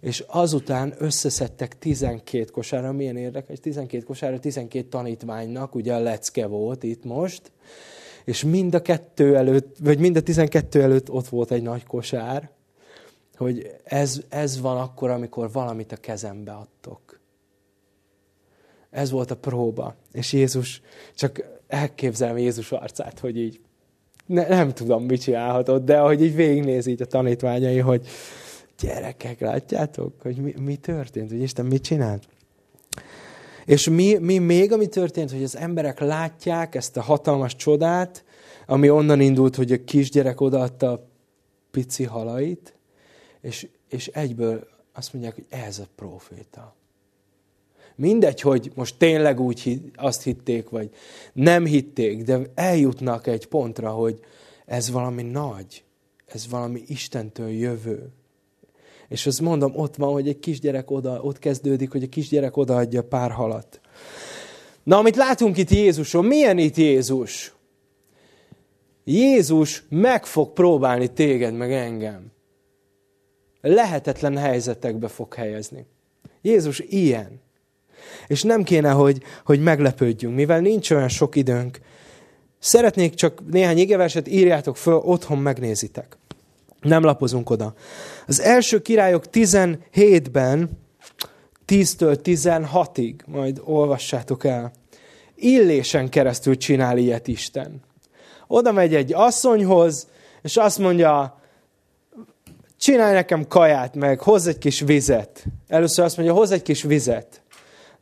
és azután összeszedtek 12 kosára, milyen érdekes, 12 kosára, 12 tanítványnak, ugye a lecke volt itt most, és mind a kettő előtt, vagy mind a 12 előtt ott volt egy nagy kosár, hogy ez, ez van akkor, amikor valamit a kezembe adtok. Ez volt a próba. És Jézus, csak elképzelem Jézus arcát, hogy így ne, nem tudom, mit csinálhatott, de ahogy így végignéz így a tanítványai, hogy, Gyerekek, látjátok, hogy mi, mi történt, hogy Isten mit csinált? És mi, mi még, ami történt, hogy az emberek látják ezt a hatalmas csodát, ami onnan indult, hogy a kisgyerek odaadta a pici halait, és, és egyből azt mondják, hogy ez a proféta. Mindegy, hogy most tényleg úgy azt hitték, vagy nem hitték, de eljutnak egy pontra, hogy ez valami nagy, ez valami Istentől jövő. És azt mondom, ott van, hogy egy kisgyerek oda, ott kezdődik, hogy a kisgyerek odaadja pár halat. Na, amit látunk itt Jézuson, milyen itt Jézus? Jézus meg fog próbálni téged, meg engem. Lehetetlen helyzetekbe fog helyezni. Jézus ilyen. És nem kéne, hogy, hogy meglepődjünk, mivel nincs olyan sok időnk. Szeretnék csak néhány igeverset, írjátok föl, otthon megnézitek. Nem lapozunk oda. Az első királyok 17-ben, 10-től 16-ig, majd olvassátok el, illésen keresztül csinál ilyet Isten. Oda megy egy asszonyhoz, és azt mondja, csinálj nekem kaját, meg hozz egy kis vizet. Először azt mondja, hozz egy kis vizet.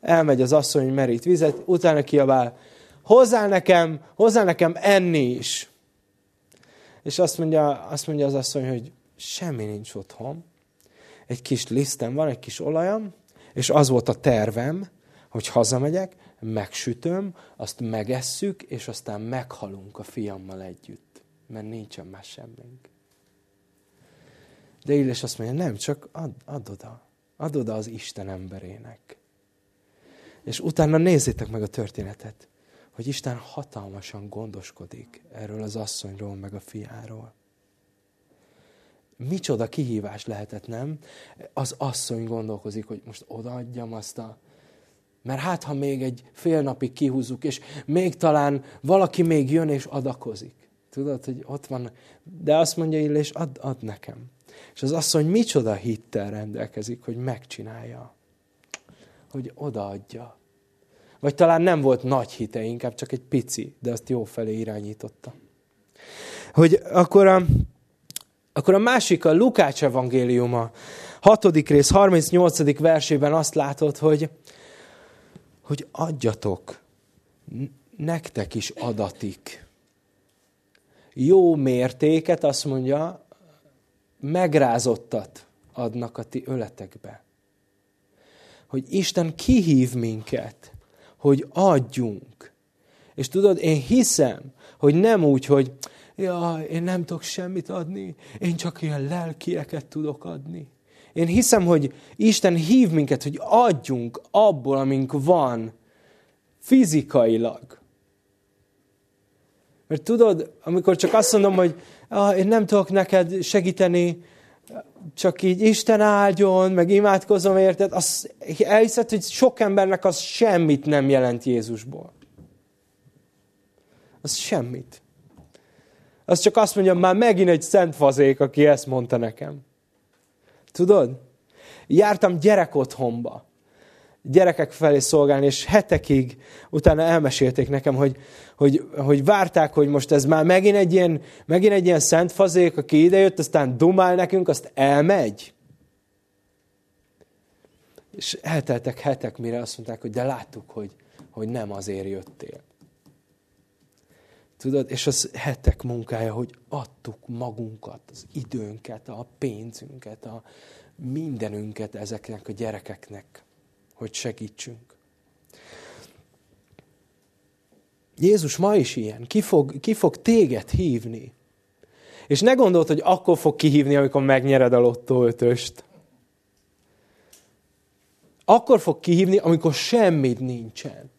Elmegy az asszony, merít vizet, utána kiabál, hozzá nekem, hozzá nekem enni is. És azt mondja, azt mondja az asszony, hogy semmi nincs otthon. Egy kis lisztem van, egy kis olajam, és az volt a tervem, hogy hazamegyek, megsütöm, azt megesszük, és aztán meghalunk a fiammal együtt. Mert nincsen más semmink. De Illés azt mondja, nem, csak ad, add oda. Add oda az Isten emberének. És utána nézzétek meg a történetet hogy Isten hatalmasan gondoskodik erről az asszonyról, meg a fiáról. Micsoda kihívás lehetett, nem? Az asszony gondolkozik, hogy most odaadjam azt a... Mert hát, ha még egy fél napig kihúzzuk, és még talán valaki még jön és adakozik. Tudod, hogy ott van, de azt mondja Illés, add, add nekem. És az asszony micsoda hittel rendelkezik, hogy megcsinálja. Hogy odaadja. Vagy talán nem volt nagy hite, inkább csak egy pici, de azt jó felé irányította. Hogy akkor a, akkor a másik, a Lukács evangéliuma, hatodik rész, 38. versében azt látod, hogy, hogy adjatok, nektek is adatik. Jó mértéket, azt mondja, megrázottat, adnak a ti öletekbe. Hogy Isten kihív minket, hogy adjunk. És tudod, én hiszem, hogy nem úgy, hogy ja, én nem tudok semmit adni, én csak ilyen lelkieket tudok adni. Én hiszem, hogy Isten hív minket, hogy adjunk abból, amink van, fizikailag. Mert tudod, amikor csak azt mondom, hogy ah, én nem tudok neked segíteni, csak így Isten áldjon, meg imádkozom érted, az elhiszed, hogy sok embernek az semmit nem jelent Jézusból. Az semmit. Az csak azt mondja, már megint egy szent fazék, aki ezt mondta nekem. Tudod? Jártam gyerekotthonba gyerekek felé szolgálni, és hetekig utána elmesélték nekem, hogy, hogy, hogy várták, hogy most ez már megint egy ilyen, megint egy ilyen szent fazék, aki idejött, aztán dumál nekünk, azt elmegy. És elteltek hetek, mire azt mondták, hogy de láttuk, hogy, hogy nem azért jöttél. Tudod, és az hetek munkája, hogy adtuk magunkat, az időnket, a pénzünket, a mindenünket ezeknek a gyerekeknek hogy segítsünk. Jézus ma is ilyen. Ki fog, ki fog téged hívni? És ne gondold, hogy akkor fog kihívni, amikor megnyered a lottó ötöst. Akkor fog kihívni, amikor semmit nincsen.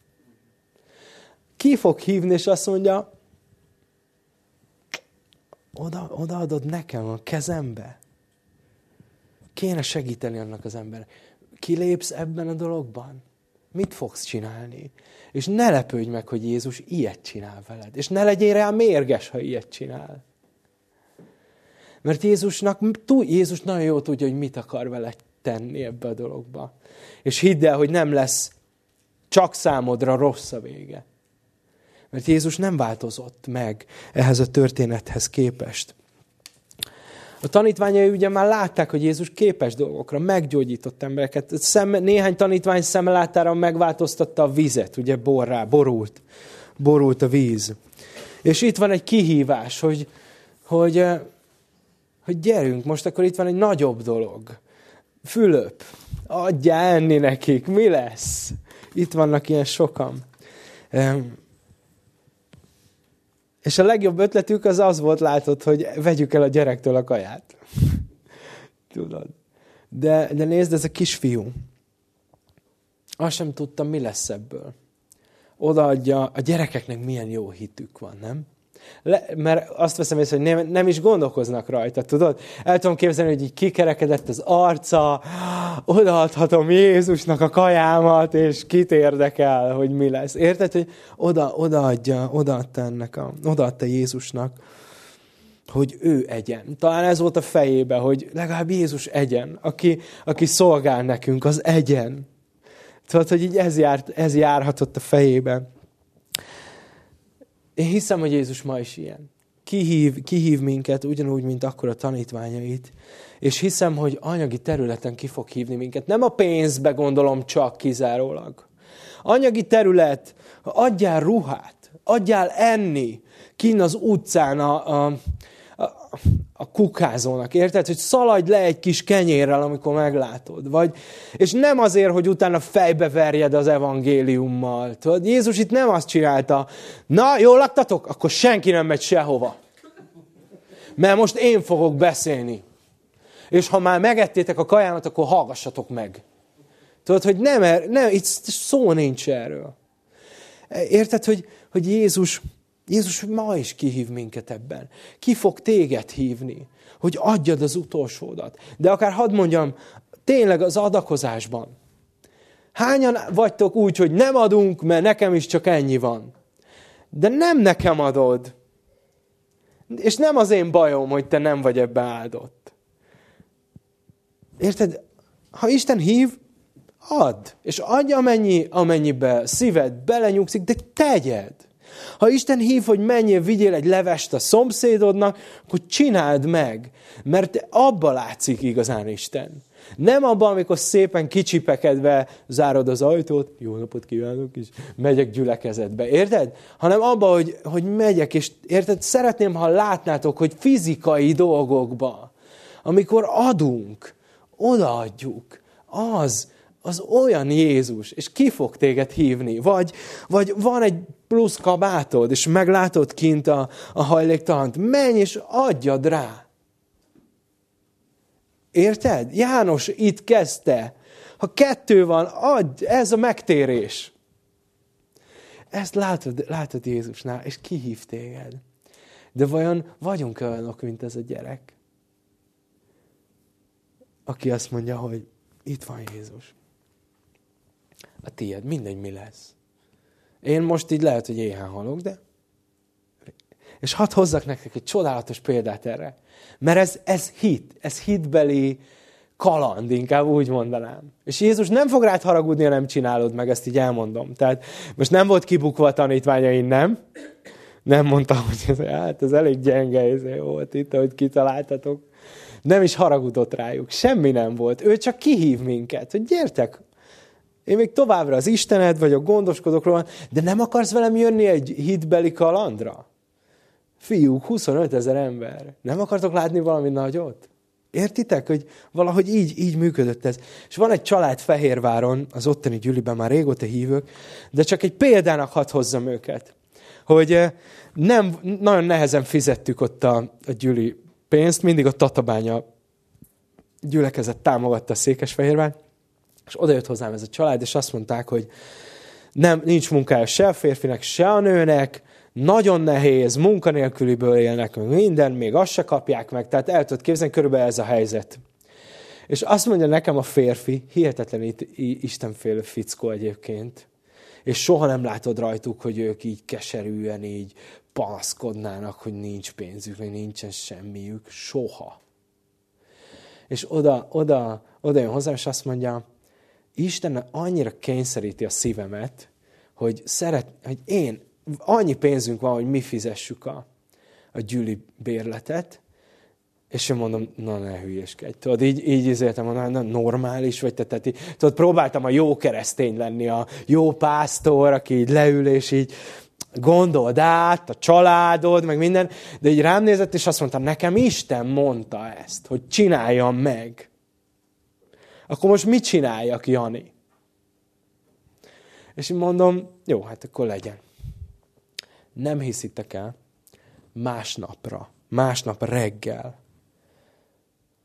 Ki fog hívni, és azt mondja, oda, odaadod nekem a kezembe. Kéne segíteni annak az embernek kilépsz ebben a dologban? Mit fogsz csinálni? És ne lepődj meg, hogy Jézus ilyet csinál veled. És ne legyél rá mérges, ha ilyet csinál. Mert Jézusnak, Jézus nagyon jól tudja, hogy mit akar vele tenni ebbe a dologba. És hidd el, hogy nem lesz csak számodra rossz a vége. Mert Jézus nem változott meg ehhez a történethez képest. A tanítványai ugye már látták, hogy Jézus képes dolgokra, meggyógyított embereket. Szem, néhány tanítvány szemelátára megváltoztatta a vizet, ugye borrá, borult. Borult a víz. És itt van egy kihívás, hogy, hogy, eh, hogy gyerünk, most akkor itt van egy nagyobb dolog. Fülöp, adja enni nekik, mi lesz? Itt vannak ilyen sokan. És a legjobb ötletük az az volt, látod, hogy vegyük el a gyerektől a kaját. Tudod. De, de nézd, ez a kisfiú. Azt sem tudtam, mi lesz ebből. Odaadja, a gyerekeknek milyen jó hitük van, nem? Le, mert azt veszem észre, hogy nem, nem is gondolkoznak rajta, tudod? El tudom képzelni, hogy így kikerekedett az arca, odaadhatom Jézusnak a kajámat, és kit érdekel, hogy mi lesz. Érted, hogy oda, odaadja, odaadta ennek a, odaadta Jézusnak, hogy ő egyen. Talán ez volt a fejébe, hogy legalább Jézus egyen, aki, aki szolgál nekünk, az egyen. Tudod, hogy így ez, járt, ez járhatott a fejében. Én hiszem, hogy Jézus ma is ilyen. Kihív, kihív minket ugyanúgy, mint akkor a tanítványait. És hiszem, hogy anyagi területen ki fog hívni minket. Nem a pénzbe gondolom csak kizárólag. Anyagi terület, adjál ruhát, adjál enni, kín az utcán a, a, a kukázónak, érted? Hogy szaladj le egy kis kenyérrel, amikor meglátod. Vagy, és nem azért, hogy utána fejbe verjed az evangéliummal. Tudod, Jézus itt nem azt csinálta, na, jól laktatok? Akkor senki nem megy sehova. Mert most én fogok beszélni. És ha már megettétek a kajámat, akkor hallgassatok meg. Tudod, hogy nem, er, nem itt szó nincs erről. Érted, hogy, hogy Jézus Jézus ma is kihív minket ebben. Ki fog téged hívni, hogy adjad az utolsódat. De akár hadd mondjam, tényleg az adakozásban. Hányan vagytok úgy, hogy nem adunk, mert nekem is csak ennyi van. De nem nekem adod. És nem az én bajom, hogy te nem vagy ebbe áldott. Érted? Ha Isten hív, add. És adj amennyi, amennyibe szíved belenyugszik, de tegyed. Ha Isten hív, hogy menjél, vigyél egy levest a szomszédodnak, akkor csináld meg, mert abba látszik igazán Isten. Nem abban, amikor szépen kicsipekedve zárod az ajtót, jó napot kívánok, és megyek gyülekezetbe, érted? Hanem abban, hogy, hogy megyek, és érted? Szeretném, ha látnátok, hogy fizikai dolgokba, amikor adunk, odaadjuk. Az, az olyan Jézus, és ki fog téged hívni. Vagy, vagy van egy plusz kabátod, és meglátod kint a, a hajléktalant, menj és adjad rá. Érted? János itt kezdte. Ha kettő van, adj, ez a megtérés. Ezt látod, látod Jézusnál, és kihív téged. De vajon vagyunk olyanok, mint ez a gyerek? Aki azt mondja, hogy itt van Jézus. A tiéd, mindegy mi lesz. Én most így lehet, hogy éhen halok, de... És hadd hozzak nektek egy csodálatos példát erre. Mert ez, ez hit, ez hitbeli kaland, inkább úgy mondanám. És Jézus nem fog rád haragudni, ha nem csinálod meg, ezt így elmondom. Tehát most nem volt kibukva a tanítványain, nem? Nem mondta, hogy ez, hát ez elég gyenge ez volt itt, ahogy kitaláltatok. Nem is haragudott rájuk. Semmi nem volt. Ő csak kihív minket, hogy gyertek, én még továbbra az Istened vagyok, gondoskodok róla, de nem akarsz velem jönni egy hitbeli kalandra? Fiúk, 25 ezer ember. Nem akartok látni valami nagyot? Értitek, hogy valahogy így, így működött ez. És van egy család Fehérváron, az ottani gyűliben már régóta hívők, de csak egy példának hadd hozzam őket. Hogy eh, nem, nagyon nehezen fizettük ott a, a gyüli pénzt, mindig a Tatabánya gyülekezet támogatta a Székesfehérvárt, és oda jött hozzám ez a család, és azt mondták, hogy nem, nincs munkája se a férfinek, se a nőnek, nagyon nehéz, munkanélküliből élnek, minden, még azt se kapják meg, tehát el tudod képzelni, körülbelül ez a helyzet. És azt mondja nekem a férfi, hihetetlen istenfélő fickó egyébként, és soha nem látod rajtuk, hogy ők így keserűen így panaszkodnának, hogy nincs pénzük, vagy nincsen semmiük. Soha. És oda, oda, oda jön hozzám, és azt mondja, Isten annyira kényszeríti a szívemet, hogy, szeret, hogy én, annyi pénzünk van, hogy mi fizessük a, a gyűli bérletet, és én mondom, na ne hülyéskedj. Tudod, így, így izéltem, mondom, na, normális vagy, te, tehát így, tudod, próbáltam a jó keresztény lenni, a jó pásztor, aki így leül, és így gondold át, a családod, meg minden, de így rám nézett, és azt mondta, nekem Isten mondta ezt, hogy csináljam meg. Akkor most mit csináljak, Jani? És én mondom, jó, hát akkor legyen. Nem hiszitek el, másnapra, másnap reggel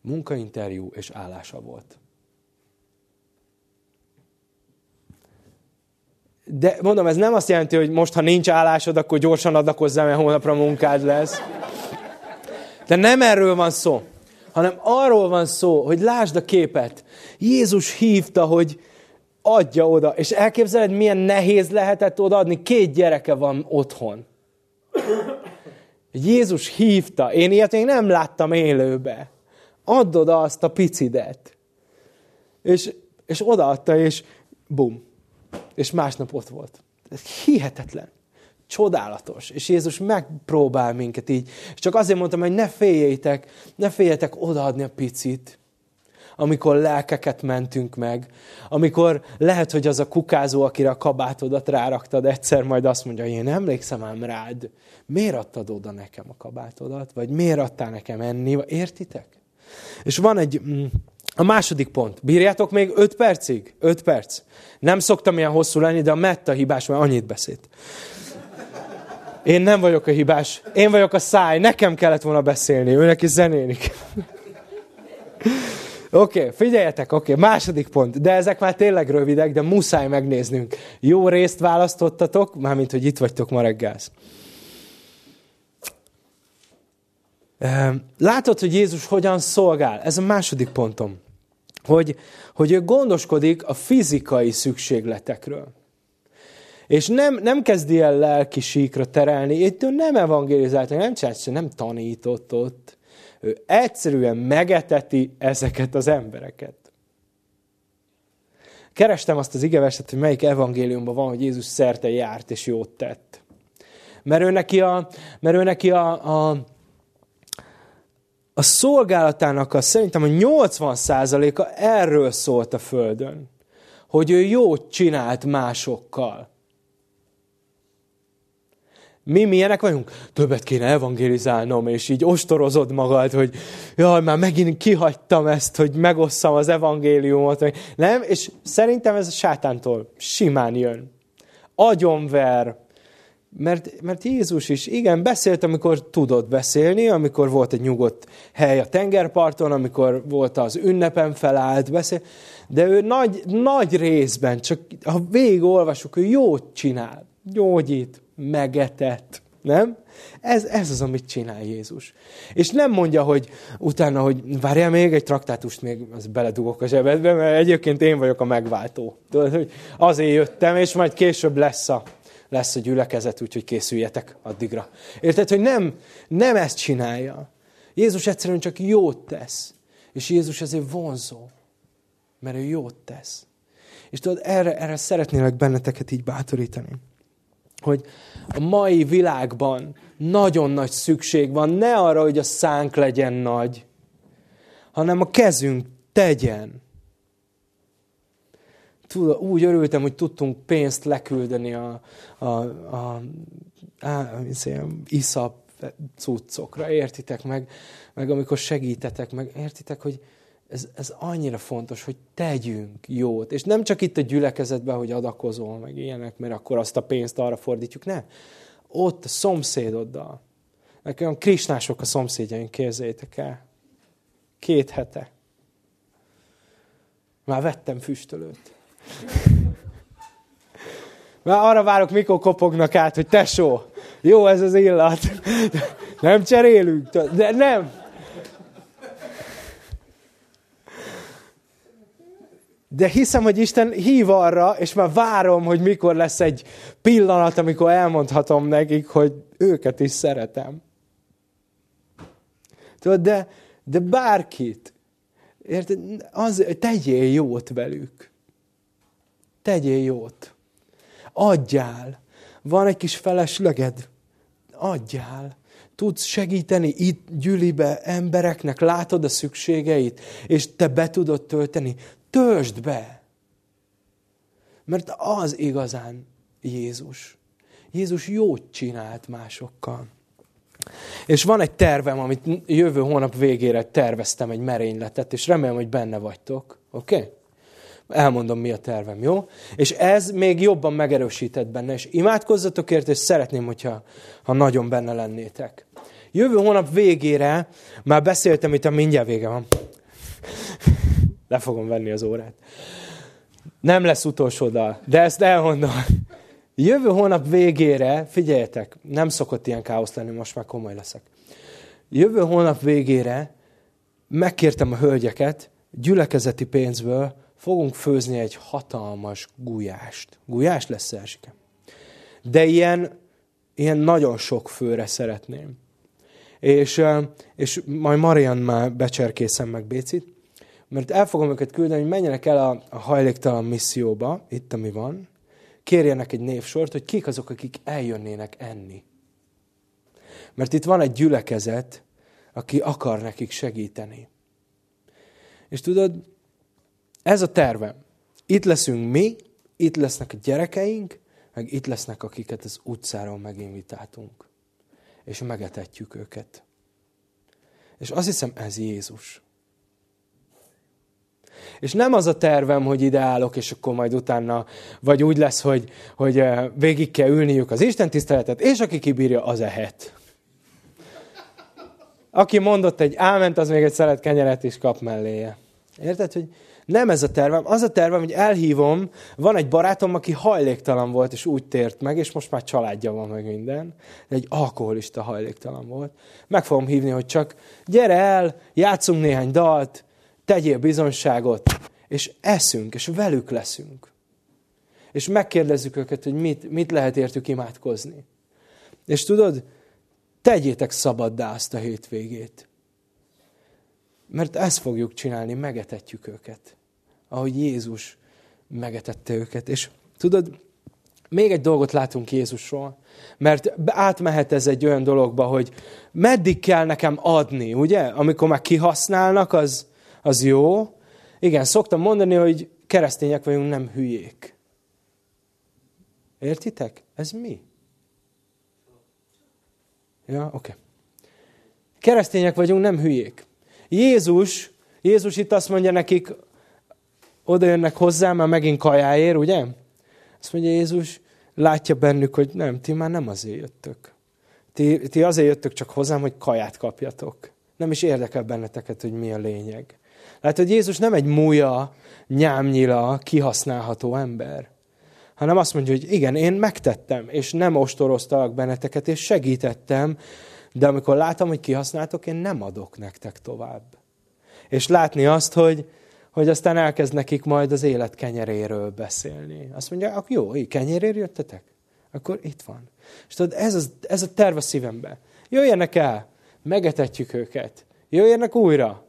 munkainterjú és állása volt. De mondom, ez nem azt jelenti, hogy most, ha nincs állásod, akkor gyorsan adakozzál, mert holnapra munkád lesz. De nem erről van szó hanem arról van szó, hogy lásd a képet. Jézus hívta, hogy adja oda. És elképzeled, milyen nehéz lehetett odaadni? Két gyereke van otthon. Jézus hívta. Én ilyet még nem láttam élőbe. Add oda azt a picidet. És, és odaadta, és bum. És másnap ott volt. Ez hihetetlen csodálatos. És Jézus megpróbál minket így. És csak azért mondtam, hogy ne féljétek, ne féljetek odaadni a picit, amikor lelkeket mentünk meg, amikor lehet, hogy az a kukázó, akire a kabátodat ráraktad, egyszer majd azt mondja, hogy én emlékszem ám rád, miért adtad oda nekem a kabátodat, vagy miért adtál nekem enni, értitek? És van egy, mm, a második pont. Bírjátok még öt percig? Öt perc. Nem szoktam ilyen hosszú lenni, de a Metta hibás, mert annyit beszélt. Én nem vagyok a hibás. Én vagyok a száj. Nekem kellett volna beszélni. Őnek is zenélik. Oké, okay, figyeljetek, oké, okay, második pont. De ezek már tényleg rövidek, de muszáj megnéznünk. Jó részt választottatok, mármint, hogy itt vagytok ma reggel. Ehm, látod, hogy Jézus hogyan szolgál? Ez a második pontom. Hogy, hogy ő gondoskodik a fizikai szükségletekről. És nem, nem kezdi el lelki síkra terelni, itt ő nem evangelizált, nem csinált, nem tanított ott. Ő egyszerűen megeteti ezeket az embereket. Kerestem azt az igeveset, hogy melyik evangéliumban van, hogy Jézus szerte járt és jót tett. Mert ő neki a, mert ő neki a, a, a szolgálatának a, szerintem a 80%-a erről szólt a Földön. Hogy ő jót csinált másokkal. Mi milyenek vagyunk? Többet kéne evangélizálnom, és így ostorozod magad, hogy jaj, már megint kihagytam ezt, hogy megosszam az evangéliumot. Nem? És szerintem ez a sátántól simán jön. Agyonver, mert, mert Jézus is, igen, beszélt, amikor tudott beszélni, amikor volt egy nyugodt hely a tengerparton, amikor volt az ünnepen felállt, beszél, de ő nagy, nagy részben, csak ha végigolvasjuk, ő jót csinál, gyógyít, megetett, nem? Ez, ez az, amit csinál Jézus. És nem mondja, hogy utána, hogy várjál még egy traktátust, még az beledugok a zsebedbe, mert egyébként én vagyok a megváltó. Tudod, hogy azért jöttem, és majd később lesz a, lesz a gyülekezet, úgyhogy készüljetek addigra. Érted, hogy nem, nem ezt csinálja. Jézus egyszerűen csak jót tesz. És Jézus ezért vonzó, mert ő jót tesz. És tudod, erre, erre szeretnélek benneteket így bátorítani. Hogy a mai világban nagyon nagy szükség van, ne arra, hogy a szánk legyen nagy, hanem a kezünk tegyen. Úgy örültem, hogy tudtunk pénzt leküldeni a, a, a, a iszap cuccokra, értitek meg, meg amikor segítetek, meg. Értitek, hogy ez, ez annyira fontos, hogy tegyünk jót. És nem csak itt a gyülekezetben, hogy adakozol, meg ilyenek, mert akkor azt a pénzt arra fordítjuk, ne. Ott a szomszédoddal. Nekem krisnások a szomszédjaink, képzeljétek el. Két hete. Már vettem füstölőt. Már arra várok, mikor kopognak át, hogy tesó, jó ez az illat. Nem cserélünk, de nem. De hiszem, hogy Isten hív arra, és már várom, hogy mikor lesz egy pillanat, amikor elmondhatom nekik, hogy őket is szeretem. Tudod, de, de bárkit, érted, az, tegyél jót velük. Tegyél jót. Adjál. Van egy kis felesleged. Adjál. Tudsz segíteni itt gyülibe embereknek, látod a szükségeit, és te be tudod tölteni. Töltsd be. Mert az igazán Jézus. Jézus jót csinált másokkal. És van egy tervem, amit jövő hónap végére terveztem, egy merényletet, és remélem, hogy benne vagytok. Oké? Okay? elmondom, mi a tervem, jó? És ez még jobban megerősített benne, és imádkozzatok ért, és szeretném, hogyha ha nagyon benne lennétek. Jövő hónap végére, már beszéltem, itt a mindjárt vége van. Le fogom venni az órát. Nem lesz utolsó dal, de ezt elmondom. Jövő hónap végére, figyeljetek, nem szokott ilyen káosz lenni, most már komoly leszek. Jövő hónap végére megkértem a hölgyeket gyülekezeti pénzből, fogunk főzni egy hatalmas gulyást. Gulyás lesz, Erzsike? De ilyen, ilyen nagyon sok főre szeretném. És, és majd Marian már becserkészem meg Bécit, mert el fogom őket küldeni, hogy menjenek el a, a hajléktalan misszióba, itt ami van, kérjenek egy névsort, hogy kik azok, akik eljönnének enni. Mert itt van egy gyülekezet, aki akar nekik segíteni. És tudod, ez a tervem. Itt leszünk mi, itt lesznek a gyerekeink, meg itt lesznek, akiket az utcáról meginvitáltunk. És megetetjük őket. És azt hiszem, ez Jézus. És nem az a tervem, hogy ide állok, és akkor majd utána, vagy úgy lesz, hogy, hogy eh, végig kell ülniük az Isten tiszteletet, és aki kibírja, az ehet. Aki mondott egy áment, az még egy szelet kenyeret is kap melléje. Érted, hogy nem ez a tervem. Az a tervem, hogy elhívom, van egy barátom, aki hajléktalan volt, és úgy tért meg, és most már családja van meg minden. De egy alkoholista hajléktalan volt. Meg fogom hívni, hogy csak gyere el, játszunk néhány dalt, tegyél bizonyságot, és eszünk, és velük leszünk. És megkérdezzük őket, hogy mit, mit lehet értük imádkozni. És tudod, tegyétek szabaddá azt a hétvégét. Mert ezt fogjuk csinálni, megetetjük őket ahogy Jézus megetette őket. És tudod, még egy dolgot látunk Jézusról, mert átmehet ez egy olyan dologba, hogy meddig kell nekem adni, ugye? Amikor már kihasználnak, az, az jó. Igen, szoktam mondani, hogy keresztények vagyunk, nem hülyék. Értitek? Ez mi? Ja, oké. Okay. Keresztények vagyunk, nem hülyék. Jézus, Jézus itt azt mondja nekik, oda jönnek hozzá, már megint kajáért, ugye? Azt mondja Jézus, látja bennük, hogy nem, ti már nem azért jöttök. Ti, ti azért jöttök csak hozzám, hogy kaját kapjatok. Nem is érdekel benneteket, hogy mi a lényeg. Látod, hogy Jézus nem egy múja, nyámnyila, kihasználható ember, hanem azt mondja, hogy igen, én megtettem, és nem ostoroztalak benneteket, és segítettem, de amikor látom, hogy kihasználtok, én nem adok nektek tovább. És látni azt, hogy, hogy aztán elkezd nekik majd az élet kenyeréről beszélni. Azt mondja, jó, kenyerér jöttetek? Akkor itt van. És tudod, ez, az, ez a terv a szívembe. Jöjjenek el, megetetjük őket. Jöjjenek újra.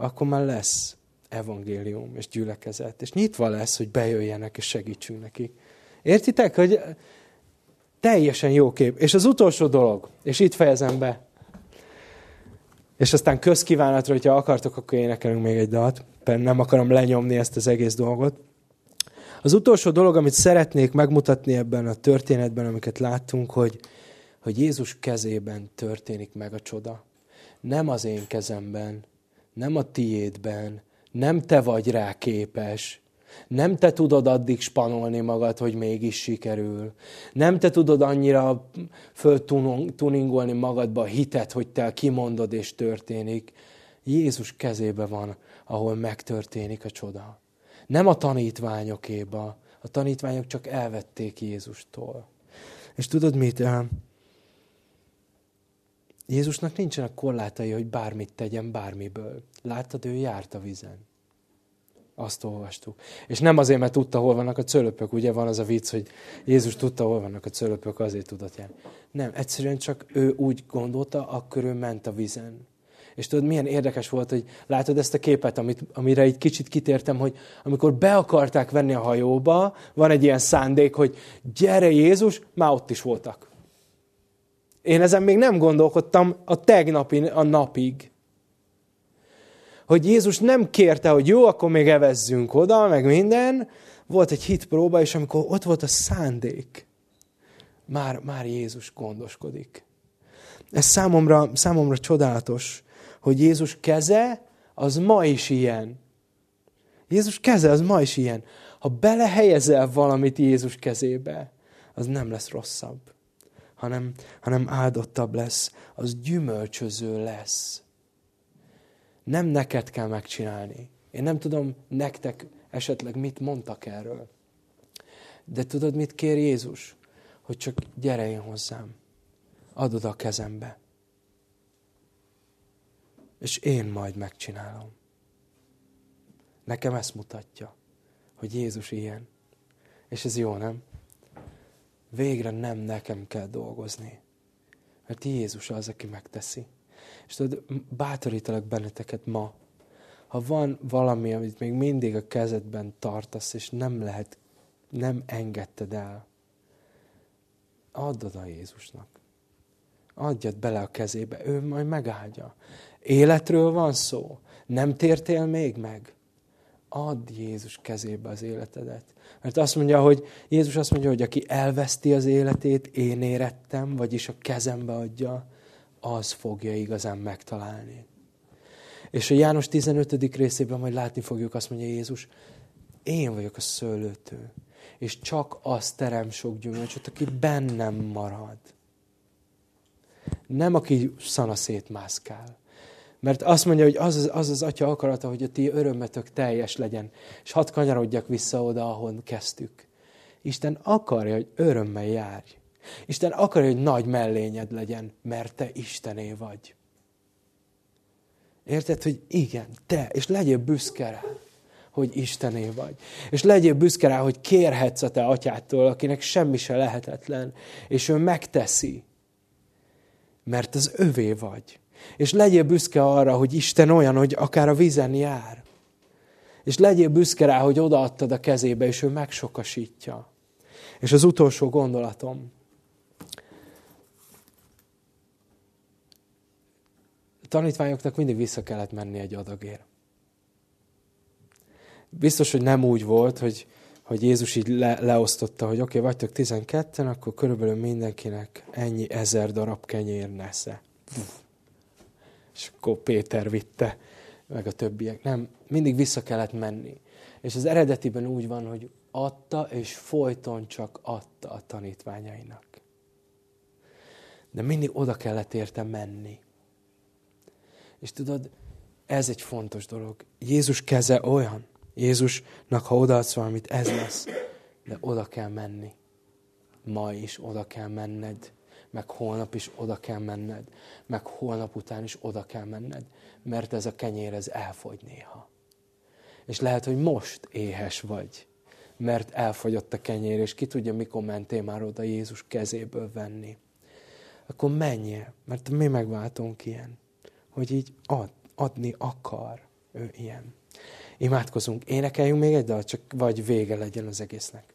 Akkor már lesz evangélium és gyülekezet. És nyitva lesz, hogy bejöjjenek és segítsünk nekik. Értitek, hogy teljesen jó kép. És az utolsó dolog, és itt fejezem be, és aztán közkívánatra, hogyha akartok, akkor énekelünk még egy dalt. Nem akarom lenyomni ezt az egész dolgot. Az utolsó dolog, amit szeretnék megmutatni ebben a történetben, amiket láttunk, hogy, hogy Jézus kezében történik meg a csoda. Nem az én kezemben, nem a tiédben, nem te vagy rá képes, nem te tudod addig spanolni magad, hogy mégis sikerül. Nem te tudod annyira föltuningolni magadba a hitet, hogy te kimondod és történik. Jézus kezébe van, ahol megtörténik a csoda. Nem a tanítványokéba. A tanítványok csak elvették Jézustól. És tudod mit? Jézusnak nincsenek korlátai, hogy bármit tegyen bármiből. Láttad, ő járt a vizen. Azt olvastuk. És nem azért, mert tudta, hol vannak a cölöpök. Ugye van az a vicc, hogy Jézus tudta, hol vannak a cölöpök, azért tudott járni. Nem, egyszerűen csak ő úgy gondolta, akkor ő ment a vizen. És tudod, milyen érdekes volt, hogy látod ezt a képet, amit, amire egy kicsit kitértem, hogy amikor be akarták venni a hajóba, van egy ilyen szándék, hogy gyere Jézus, már ott is voltak. Én ezen még nem gondolkodtam a tegnapi, a napig hogy Jézus nem kérte, hogy jó, akkor még evezzünk oda, meg minden. Volt egy hitpróba, és amikor ott volt a szándék, már, már Jézus gondoskodik. Ez számomra, számomra csodálatos, hogy Jézus keze az ma is ilyen. Jézus keze az ma is ilyen. Ha belehelyezel valamit Jézus kezébe, az nem lesz rosszabb, hanem, hanem áldottabb lesz, az gyümölcsöző lesz nem neked kell megcsinálni. Én nem tudom nektek esetleg mit mondtak erről. De tudod, mit kér Jézus? Hogy csak gyere én hozzám. Adod a kezembe. És én majd megcsinálom. Nekem ezt mutatja, hogy Jézus ilyen. És ez jó, nem? Végre nem nekem kell dolgozni. Mert Jézus az, aki megteszi. És tudod, bátorítalak benneteket ma, ha van valami, amit még mindig a kezedben tartasz, és nem lehet, nem engedted el, add oda Jézusnak. Adjad bele a kezébe, ő majd megáldja. Életről van szó. Nem tértél még meg? Add Jézus kezébe az életedet. Mert azt mondja, hogy Jézus azt mondja, hogy aki elveszti az életét, én érettem, vagyis a kezembe adja, az fogja igazán megtalálni. És a János 15. részében majd látni fogjuk, azt mondja Jézus, én vagyok a szőlőtő, és csak az terem sok gyümölcsöt, aki bennem marad. Nem aki szana szétmászkál. Mert azt mondja, hogy az az, az az atya akarata, hogy a ti örömmetök teljes legyen. És hadd kanyarodjak vissza oda, ahol kezdtük. Isten akarja, hogy örömmel járj. Isten akarja, hogy nagy mellényed legyen, mert te Istené vagy. Érted, hogy igen, te, és legyél büszke rá, hogy Istené vagy. És legyél büszke rá, hogy kérhetsz a te atyától, akinek semmi se lehetetlen, és ő megteszi, mert az övé vagy. És legyél büszke arra, hogy Isten olyan, hogy akár a vízen jár. És legyél büszke rá, hogy odaadtad a kezébe, és ő megsokasítja. És az utolsó gondolatom, tanítványoknak mindig vissza kellett menni egy adagért. Biztos, hogy nem úgy volt, hogy, hogy Jézus így le, leosztotta, hogy oké, okay, vagytok 12-en, akkor körülbelül mindenkinek ennyi ezer darab kenyér nesze. És akkor Péter vitte, meg a többiek. Nem, mindig vissza kellett menni. És az eredetiben úgy van, hogy adta, és folyton csak adta a tanítványainak. De mindig oda kellett érte menni. És tudod, ez egy fontos dolog. Jézus keze olyan, Jézusnak, ha odaadsz valamit, ez lesz. De oda kell menni. Ma is oda kell menned. Meg holnap is oda kell menned. Meg holnap után is oda kell menned. Mert ez a kenyér, ez elfogy néha. És lehet, hogy most éhes vagy. Mert elfogyott a kenyér, és ki tudja, mikor mentél már oda Jézus kezéből venni. Akkor menjél, mert mi megváltunk ilyen. Hogy így ad, adni akar ő ilyen. Imádkozunk, énekeljünk még egy dal, csak vagy vége legyen az egésznek.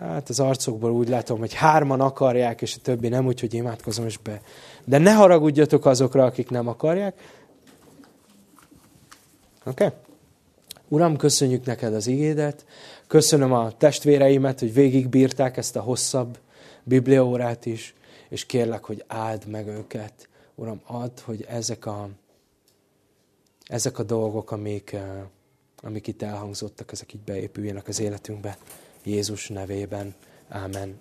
Hát az arcokból úgy látom, hogy hárman akarják, és a többi nem, úgyhogy imádkozom is be. De ne haragudjatok azokra, akik nem akarják. Oké? Okay? Uram, köszönjük neked az igédet, köszönöm a testvéreimet, hogy végigbírták ezt a hosszabb bibliaórát is, és kérlek, hogy áld meg őket. Uram, add, hogy ezek a, ezek a dolgok, amik, eh, amik itt elhangzottak, ezek így beépüljenek az életünkbe. Jézus nevében. Amen.